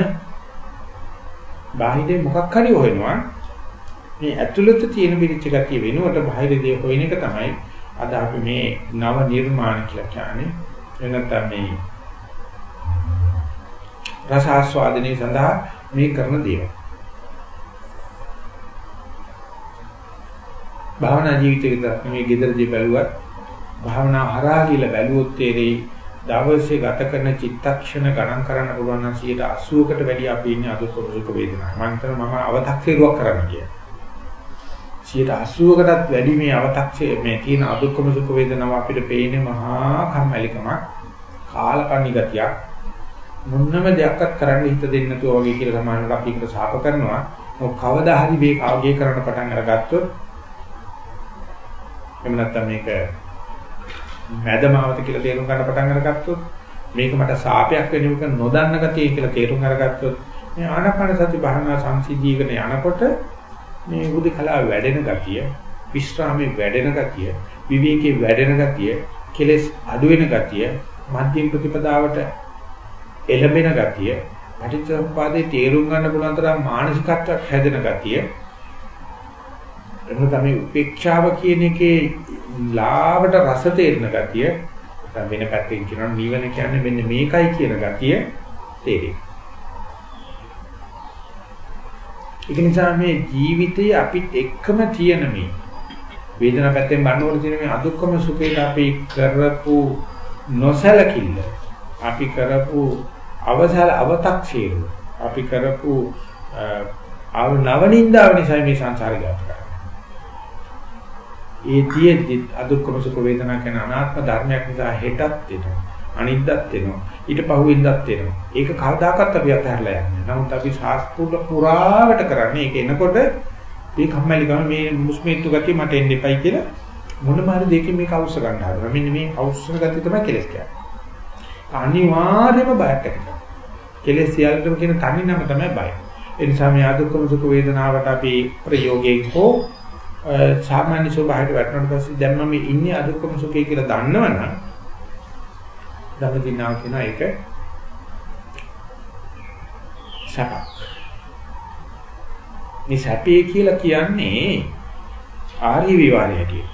බාහිරේ මොකක් හරි හොයනවා. මේ ඇතුළත තියෙන පිරිච්ච ගතිය වෙනුවට බාහිර දේ හොයන එක තමයි අද අපි මේ නව නිර්මාණ කියලා කියන්නේ. එනත්තම් මේ රස ආස්වාදනයේ සඳහා මේ කරන දේවල්. භාවනා ජීවිතයක මේ ගෙදරදී බැලුවත් භාවනා හරහා කියලා බැලුවොත් තේරෙයි දවසේ ගත කරන චිත්තක්ෂණ ගණන් කරන්න පුළුවන් නම් 80කට වැඩි අපි ඉන්නේ අදුසුක වේදනාවක්. මම හිතන මම අව탁සේරුවක් කරන්න කියලා. 80කටත් වැඩි මේ අව탁සේ මේ තියෙන අදුක්කම සුඛ වේදනාව අපිට පේන්නේ මහා කම්මැලිකමක්, කාලකන්ණි ගතියක්. මොන්නම දෙයක්වත් කරන්න හිත දෙන්නේ නැතුව වගේ කියලා සමානව අපි එකට සාප කරනවා. මොක කවදා හරි මේ කාගේ කරන්න පටන් අරගත්තොත් එහෙම නැත්නම් මේක මැදමාවත කියලා තේරුම් ගන්න පටන් අරගත්තොත් මේක මට සාපයක් වෙන එක නොදන්න ගතිය කියලා තේරුම් අරගත්තොත් මේ ආනාපාන සති භාවනා සංසිද්ධියකට යනකොට මේ උදිකලා වැඩෙන ගතිය විශ්‍රාමයේ වැඩෙන ගතිය විවේකයේ වැඩෙන ගතිය කෙලස් අඩු වෙන ගතිය මධ්‍යම ප්‍රතිපදාවට එළඹෙන ගතිය පටිච්චසමුපාදේ තේරුම් ගන්න පුළුවන් තරම් මානසිකත්වයක් හැදෙන ගතිය එහෙනම් තමයි උපේක්ෂාව කියන එකේ ලාවට රස තේරෙන ගතිය නැත්නම් වෙන පැත්තකින් කියනවා නිවන කියන්නේ මෙන්න මේකයි කියන ගතිය තේරෙයි. ඒක නිසා මේ ජීවිතයේ අපිත් එක්කම තියෙන මේ වේදනාව පැත්තෙන් බලනකොට තියෙන මේ අදුක්කම සුඛයට අපි කරපු නොසලකිල්ල අපි කරපු අවසල අව탁සීරු අපි කරපු ආව නවනින්දාව නිසා මේ සංසාරේ ගත කරන්නේ. ඒ තියෙද්දි අදුක්කම සුඛ වේදනා කියන අනාත්ම ධර්මයක් නිසා හෙටත් එනවා. අනිද්දත් එනවා. ඊට පහුවෙන්දත් එනවා. ඒක කවදාකවත් අපි අතහැරලා යන්නේ. නමුත් අපි ශාස්ත්‍රුල පුරාවට කරන්නේ ඒක එනකොට මේ කම්මැලි ගම මේ මුස්මීතු ගතිය මට එන්න එපයි කියලා මොනම හරි දෙකකින් මේක අවශ්‍ය ගන්න හදනවා. මෙන්න මේ අවශ්‍ය ගතිය තමයි කෙලස් කියන්නේ. අනිවාර්යයෙන්ම බයක් ඇති කරනවා. කෙලස් සියල්ලම කියන තනි නම තමයි බය. ඒ නිසා මේ අදුක්කම සුඛ වේදනාවට අපි ප්‍රයෝගයෙන් හෝ සාමාන්‍ය ස්වභාවයට වැටෙනකොට පස්සේ දැන් මම ඉන්නේ අදුක්කම සුඛය කියලා දන්නවනම් ධම්මදිනාව කියන එක සපක්. මේ සැපේ කියලා කියන්නේ ආර්ය විවාහය හැටියට.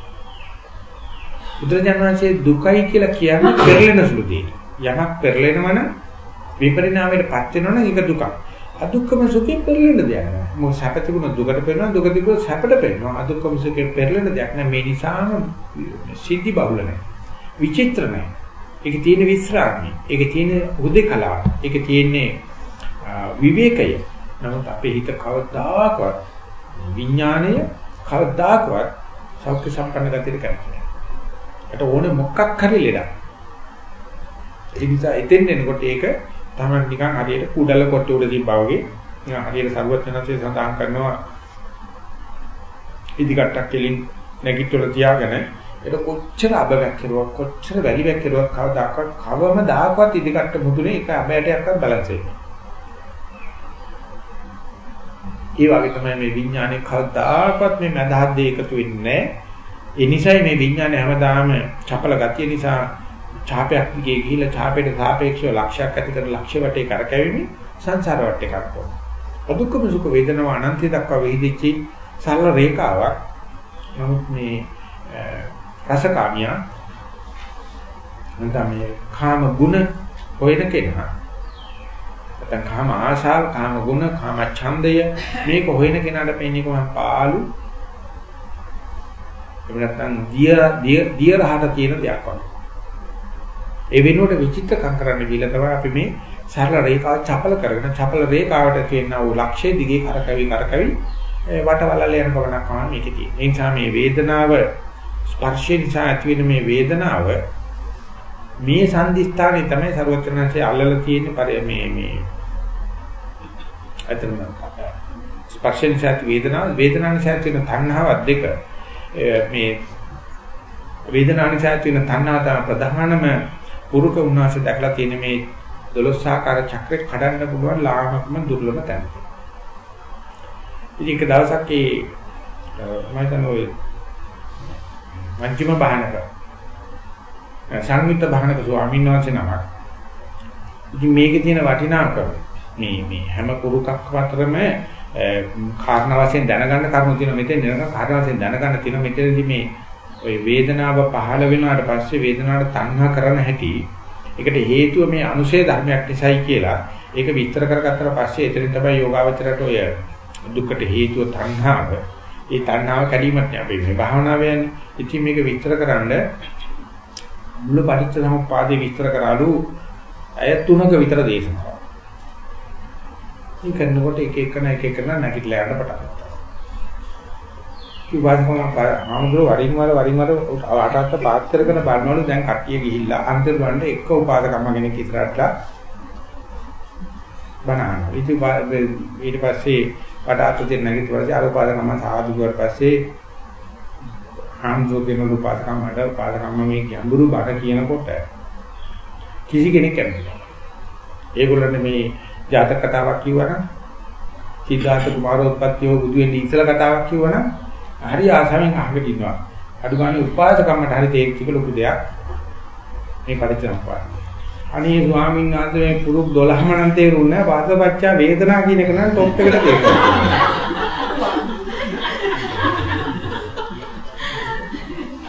බුදුරජාණන්සේ දුකයි කියලා කියන්නේ පෙරලෙන සුළු දෙයක්. යමක් පෙරලෙනවනම් විපරිණාමයට පත් වෙනවනම් ඒක දුකක්. අදුක්කම සුඛේ පෙරලෙන දෙයක් නෑ. මොකද සැප තිබුණ දුකට පෙරලෙනවා දුක තිබුණ සැපට පෙරලෙනවා. අදුක්කම සුඛේ පෙරලෙන දෙයක් නෑ. මේ නිසාම සිද්ධි බහුල නෑ. විචිත්‍ර නෑ. ඒකේ තියෙන විස්රාමය. ඒකේ තියෙන හුදේකලාව. ඒකේ තියෙන්නේ විවේකය. නමුත් අපේ හිත කවදාකවත් විඥාණය කවදාකවත් සෞඛ්‍ය සම්පන්න ගතියට කරන්නේ නැහැ. ඒට ඕනේ මොකක් හරි ලෙඩක්. ඒ නිසා එතෙන් එනකොට ඒක තමයි නිකන් හරියට කුඩල කොට උඩ තිබ්බා වගේ. හරියට සරුවත් වෙනසේ සඳහන් කරනවා. ඉදිකට්ටක් කෙලින් නැගිටවල තියාගෙන ඒක කොච්චර අබයක් කෙරුවක් කොච්චර වැලියක් කෙරුවක් කවදාකවත් කවම දායකවත් ඉදිකට්ට මුදුනේ එක අබයටයක්වත් බැලන්ස් වෙන්නේ ඒ වගේ තමයි මේ විඥානේ කවදාකවත් මේ මදහත් දෙය එකතු වෙන්නේ නැහැ. ඒ නිසයි මේ විඥානේ හැමදාම චපල ගතිය නිසා ඡාපයක් දිගේ ගිහිල්ලා ඡාපයට සාපේක්ෂව ලක්ෂයක් ඇති කරන ලක්ෂ්‍ය වටේ කරකැවෙමින් සංසාර වටේ කරකවන. අදුක්කම සුඛ වේදනාව අනන්තය දක්වා වෙහිදිච්ච සරල රේඛාවක්. නමුත් මේ රසකාමියා නැත්නම් මේ කාම ගුණ හොයන කෙනා නැත්නම් කාම ආශාව, කාම ගුණ, කාම ඡන්දය මේක හොයන කෙනාට පෙන්නේ කොහොම පාළු එහෙම නැත්නම් දිය දිය රහට තියෙන දෙයක් වගේ. ඒ වෙනුවට විචිත්‍රකම් කරන්න විල තමයි අපි මේ සරල රේඛාව චපල කරගෙන චපල රේඛාවට තියෙන උ ලක්ෂයේ දිගේ කරකැවි කරකැවි වටවලල යන බවනක් තමයි මේකේ තියෙන්නේ. ඒ නිසා මේ වේදනාව ස්පර්ශය නිසා ඇතිවෙන මේ වේදනාව මේ සංදිස්ථානේ තමයි ਸਰවඥාන්සේ අල්ලලා තියෙන්නේ මේ මේ එතන ස්පර්ශෙන් සැති වේදනාව වේදනාවෙන් සැති වෙන තණ්හාවක් දෙක මේ වේදනාවෙන් සැති වෙන තණ්හාව තමයි ප්‍රධානම පුරුක උන්වහන්සේ දැකලා තියෙන මේ 12 ආකාර චක්‍රේ කඩන්න පුළුවන් ලාමකම දුර්ලභ තැන. ඉතින් එක දවසක් ඒ මම හිතන්නේ ඔය මංජිම බහනක සංයුක්ත බහනක ස්වාමීන් වහන්සේ නමක්. ඉතින් මේකේ තියෙන වටිනාකම මේ මේ හැම කුරුකක් අතරම කාරණා වශයෙන් දැනගන්න කරුණු තියෙන මෙතෙන් නේද කාරණා වශයෙන් දැනගන්න තියෙන මෙතනදී මේ ওই වේදනාව පහළ වෙනාට පස්සේ වේදනාවට තණ්හා කරන හැටි ඒකට හේතුව මේ අනුශේ ධර්මයක් නිසායි කියලා. ඒක විස්තර කරගත්තට පස්සේ එතනින් තමයි යෝගාවචරයට ඔය දුක්කට හේතුව තණ්හාව. ඒ තණ්හාව කැඩීමත් නේ අපි මේ භාවනාව යන්නේ. ඉතින් මේක විස්තර කරන්න මුල පරිච්ඡේදමපාදේ විස්තර කරාලු අය තුනක විතර දේශනා මේ කරනකොට එක එකන එක එකන නැගිටලා යන්න පටන් ගත්තා. කිව්වාම ආමුදුර වරින් වර වරින් වර අටත් පාත් කරගෙන බලනවලු දැන් කට්ටිය ගිහිල්ලා අන්තිම වණ්ඩ එක්ක උපාදකම්ම කෙනෙක් ඉස්සරහටලා බනහන. ඉතින් ඊට පස්සේ වඩාත් දෙන්න නැගිටලා පස්සේ අර උපාදකම්ම සාදු කර පස්සේ ආමුදුර දෙන උපාදකම්ම වල උපාදකම්ම මේ ගැඹුරු බණ කියනකොට කිසි කෙනෙක් කැමති නැහැ. ඒගොල්ලන්ට මේ ජාතක කතාවක් කිව්වනම් සිද්ධාර්ථ කුමාරෝත්පත්තිය බුදු වෙන්නේ ඉස්සල කතාවක් කිව්වනම් හරි ආසාවෙන් අහකට ඉන්නවා. අඩු ගානේ උපාසකම්මට හරි තේක්තික ලොකු දෙයක් මේ පරිචරම්පාද. අනේ ස්වාමීන් වහන්සේ මේ පුරුක් 12ම නම් තේරුන්නේ නැහැ. වාසපච්චා වේදනා කියන එක නම් টොප් එකට තේරෙනවා.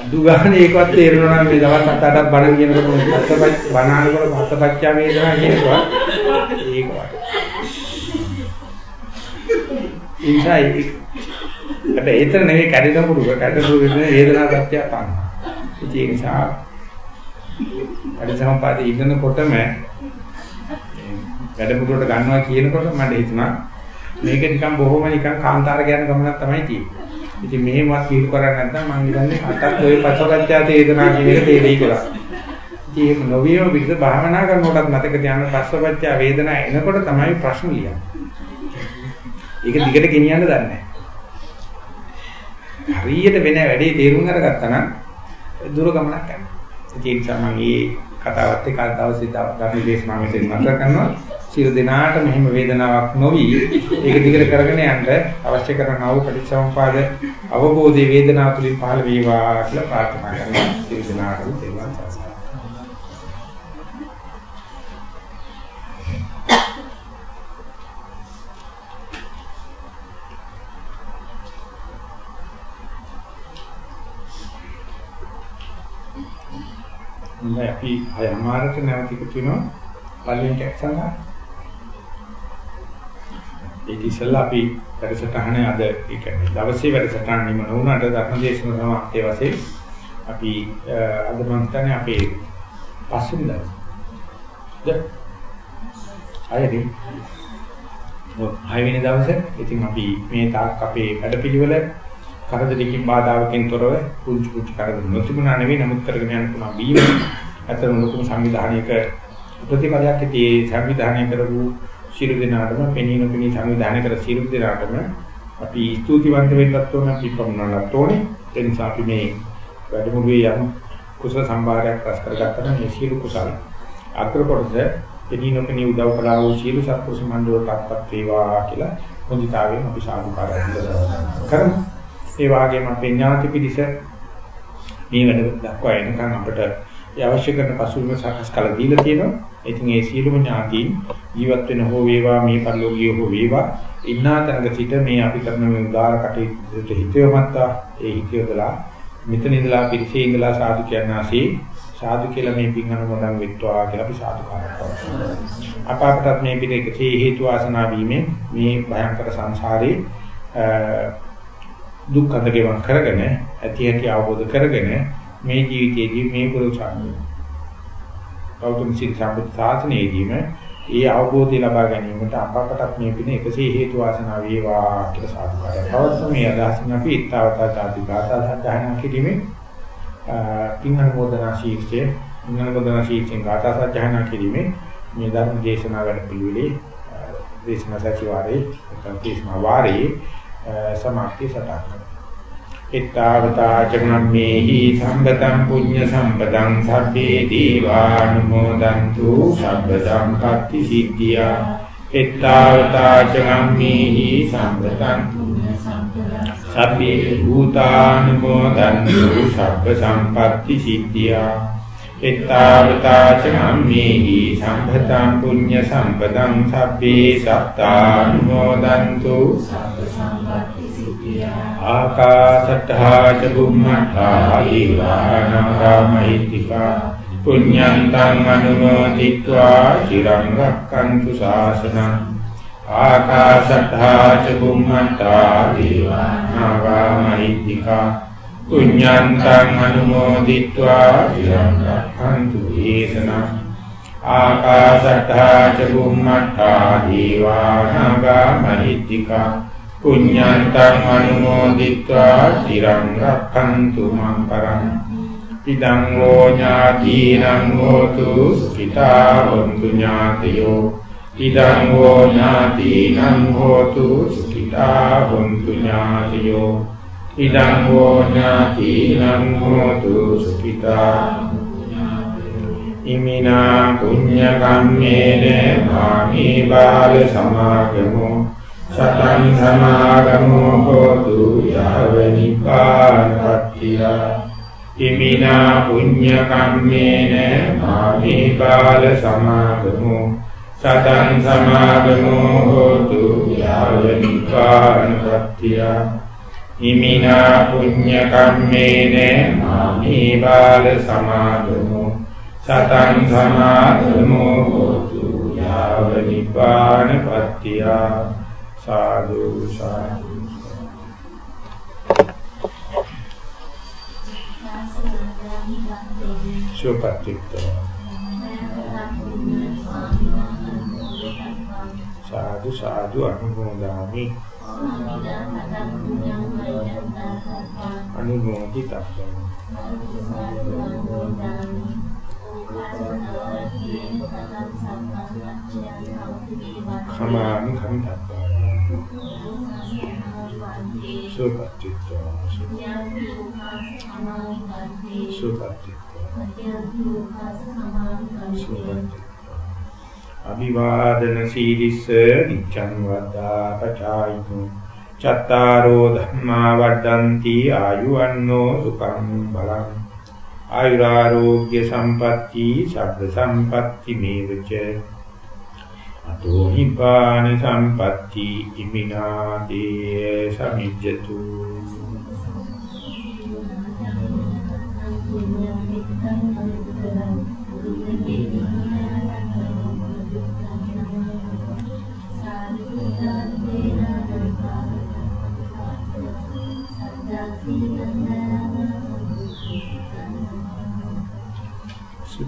අඩු ගානේ ඒකවත් තේරෙනවා නම් මේ දවස් 7-8ක් බණ කියනකොට වාසපච්චා බණානකොට වාසපච්චා වේදනා කියනවා. ඒක වට. ඉන්සයි හැබැයි ඒතර නෙවෙයි කැඩෙන පුරුක කැඩෙන පුරුක වේදනා සත්‍ය තන. ඒ නිසා පරිසම්පාදේ ඉන්නකොටම වැඩමුළුවට ගන්නවා කියනකොට මට හිතුණා මේක නිකන් බොහොම නිකන් කාන්තාර කියන ගමනක් තමයි තියෙන්නේ. ඉතින් මෙහෙමවත් කීරු කරන්නේ නැත්නම් මම හිතන්නේ අටත් ඔය පසවච්චා තේදනා කියන එක තේරෙයි කියලා. ඉතින් ඒක නොවියම පිට භාවනා කරනකොටත් මතක තියාගන්න පසවච්චා වේදනා එනකොට තමයි ප්‍රශ්න ලියන්නේ. ඒක දිගට ගෙනියන්න දන්නේ නැහැ. හරියට වෙන වැඩේ තේරුම් අරගත්තා නම් දුර ගමනක් යනවා. ඒ නිසා මම මේ කතාවත් එක්ක දවසේ ධර්ම දේශනාව මෙතන නතර කරනවා. සියලු දෙනාට මෙහෙම වේදනාවක් නොවි ඒක දිගට කරගෙන යන්න අවශ්‍ය කරන ආව පටිච්චසමුපාද අවබෝධයේ වේදනාව තුලින් පහළ වේවා කියලා ප්‍රාර්ථනා කරනවා. සියලු දෙනාටම තෙරුවන් සරණයි. හොඳයි. අපි අයමාරට නැවත එකතු වෙනවා. පළවෙනි ටැක්ස් සඳහා ඒක ඉස්සෙල්ලා අපි වැඩසටහන අද ඒ කියන්නේ දවසේ වැඩසටහන නිම නොවුනට ධර්මදේශන සමාප්තිය වශයෙන් අපි අද මම හිතන්නේ අපේ පස්වෙනි දවසේ. හයදී හයවෙනි දවසේ. ඉතින් අපි මේ තාක් අපේ වැඩපිළිවෙල කරදරකින් බාධාවකින් තොරව පුංචි පුංචි කරදර නොතිබුණා නෙවෙයි නමුත් කරගෙන යන්න පුළුවන් බීම. අතන ලොකු සංවිධානයක ප්‍රතිපලයක් ඇති. සංවිධානය කරපු සියලු දෙනාටම පෙනී නොපෙනී සංවිධානය කර සියලු දෙනාටම අපි ස්තුතිවන්ත වෙන්නත් ඕන අපි පමුණන්නත් ඕනේ. ඒ නිසා අපි මේ වැඩමුළුවේ යම් කුසල සම්භාරයක් රැස් කරගත්තා නම් මේ සියලු කුසල අග්‍ර කොටස පෙනී නොපෙනී උදව් කළා වූ සියලු සත්පුරුෂ මණ්ඩලයටපත් වේවා කියලා මුදිතාවෙන් අපි සාදුකාරය කරමු. ඒ වගේම අපේ ඥාති පිටිස මේ වැඩ දක්වා එනකන් අපිට අවශ්‍ය කරන පසුබිම සකස් කළ දීලා තියෙනවා. ඉතින් ඒ සියලුම ඥාතීන් ජීවත් වෙන හෝ වේවා මේ පරිලෝකීය හෝ වේවා ඉන්නා තැනක සිට මේ අපි කරන මේ උදාර කටයුතු හිතේවමත්තා ඒ හිතේදලා මෙතන ඉඳලා පිරිසේ ඉඳලා සාදු කියනාසී සාදු කියලා මේ පින් අනුමෝදන් වෙත්වා කියලා අපි සාදුකාරයක් කරනවා. අප අපටත් මේ පිට එකේ හේතු ආසනා වීමෙන් මේ භයංකර සංසාරේ දුක් අඳගෙවන් කරගෙන ඇති ඇති අවබෝධ කරගෙන මේ ජීවිතයේදී මේ පුරුෂාංගය ගෞතම සීල සම්බුත් සාසනයේදීම ඒ අවබෝධය ලබා ගැනීමට අපකටත් මේ පින එකසේ හේතු වාසනා වේවා කියලා සාදුකාරය. තවත් මේ අදහසින් අපි ඊතාවතා ආදී ගාථා සජ්ජායනා කිරීමේ පින් අනුමෝදනා ශීර්ෂයේ පින් අනුමෝදනා ශීර්ෂයෙන් ගාථා සජ්ජායනා කිරීමේ මේ ධර්ම දේශනා වැඩ පිළිවිලේ දේශනා සතිವಾರේ නැත්නම් දේශනා වාරේ සමාප්තිය සටහන් ittavata චග්නම්මේහි සම්පතං පුඤ්ඤ සම්පතං සබ්බේ දීවානුමෝදන්තු සබ්බ සම්පatti සිද්ධියා ittavata චග්නම්මේහි සම්පතං පුඤ්ඤ සම්පතං සබ්බේ භූතානුමෝදන්තු සබ්බ සම්පatti එත්තාවතා ච ධම්මේහි සම්පතං පුඤ්ඤ සම්පතං සබ්බේ සත්තානුමෝදන්තු සබ්බ සම්පත්ති සිද්ධියා ආකාශට්ඨා ච බුම්මට්ඨා දීවානා මහිත්‍තිකා පුඤ්ඤං තං අනුමෝදිत्वा চিරං රක්칸තු ශාසනං ආකාශට්ඨා ච බුම්මට්ඨා දීවානා මහිත්‍තිකා පුඤ්ඤන්තං අනුමෝදිत्वा චිරංගක්ඛන්තු දේශනා. ආකාශට්ටා ච බුම්මට්ටා දීවානාගා මහිත්‍තිකා පුඤ්ඤන්තං අනුමෝදිत्वा චිරංගක්ඛන්තු මං පරං. ඉදං ෝ ඥාතිනං හෝතු සුඛිතා වന്തു ඥාතයෝ. ඉදං ෝ ඥාතිනං හෝතු සුඛිතා වന്തു ඥාතයෝ. ඉදං ෝ ඥාතිනං හෝතු සුඛිතා. ඉමිනා පුඤ්ඤ කම්මේන මාමේ බාල සමාගමෝ. සතං සමාගමෝ හෝතු යාව නිපාතත්තිය ඉමිනා පුඤ්ඤ කම්මේන මාමේ බාල සමාගමෝ. සතං සමාගමෝ හෝතු යාව නිපාතත්තිය ඉමිනා පුඤ්ඤ කම්මේන මාමේ බාල සමාගමෝ සතං සමාගමෝ හෝතු යාව නිපාතත්තිය සාදු සාදු। සුපතිත්තෝ සාදු සාදු අනුමෝදාමි। අනුමෝදි තත්ත්වං khama mi khami thập sơ tập අභිවාදන සීලිස්ස නිච්ඡං වද්දා පචායිතු. චත්තාරෝ ධම්මා වඩ්ඩಂತಿ ආයුවන්නෝ සුඛං බලං. ආයුරාෝග්‍ය සම්පatti ශබ්ද සම්පatti මේවච. අතෝ හිපාන සම්පatti ඉමිනාදී සමිජ්ජතු.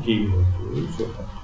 සුඛී හොතු සුඛ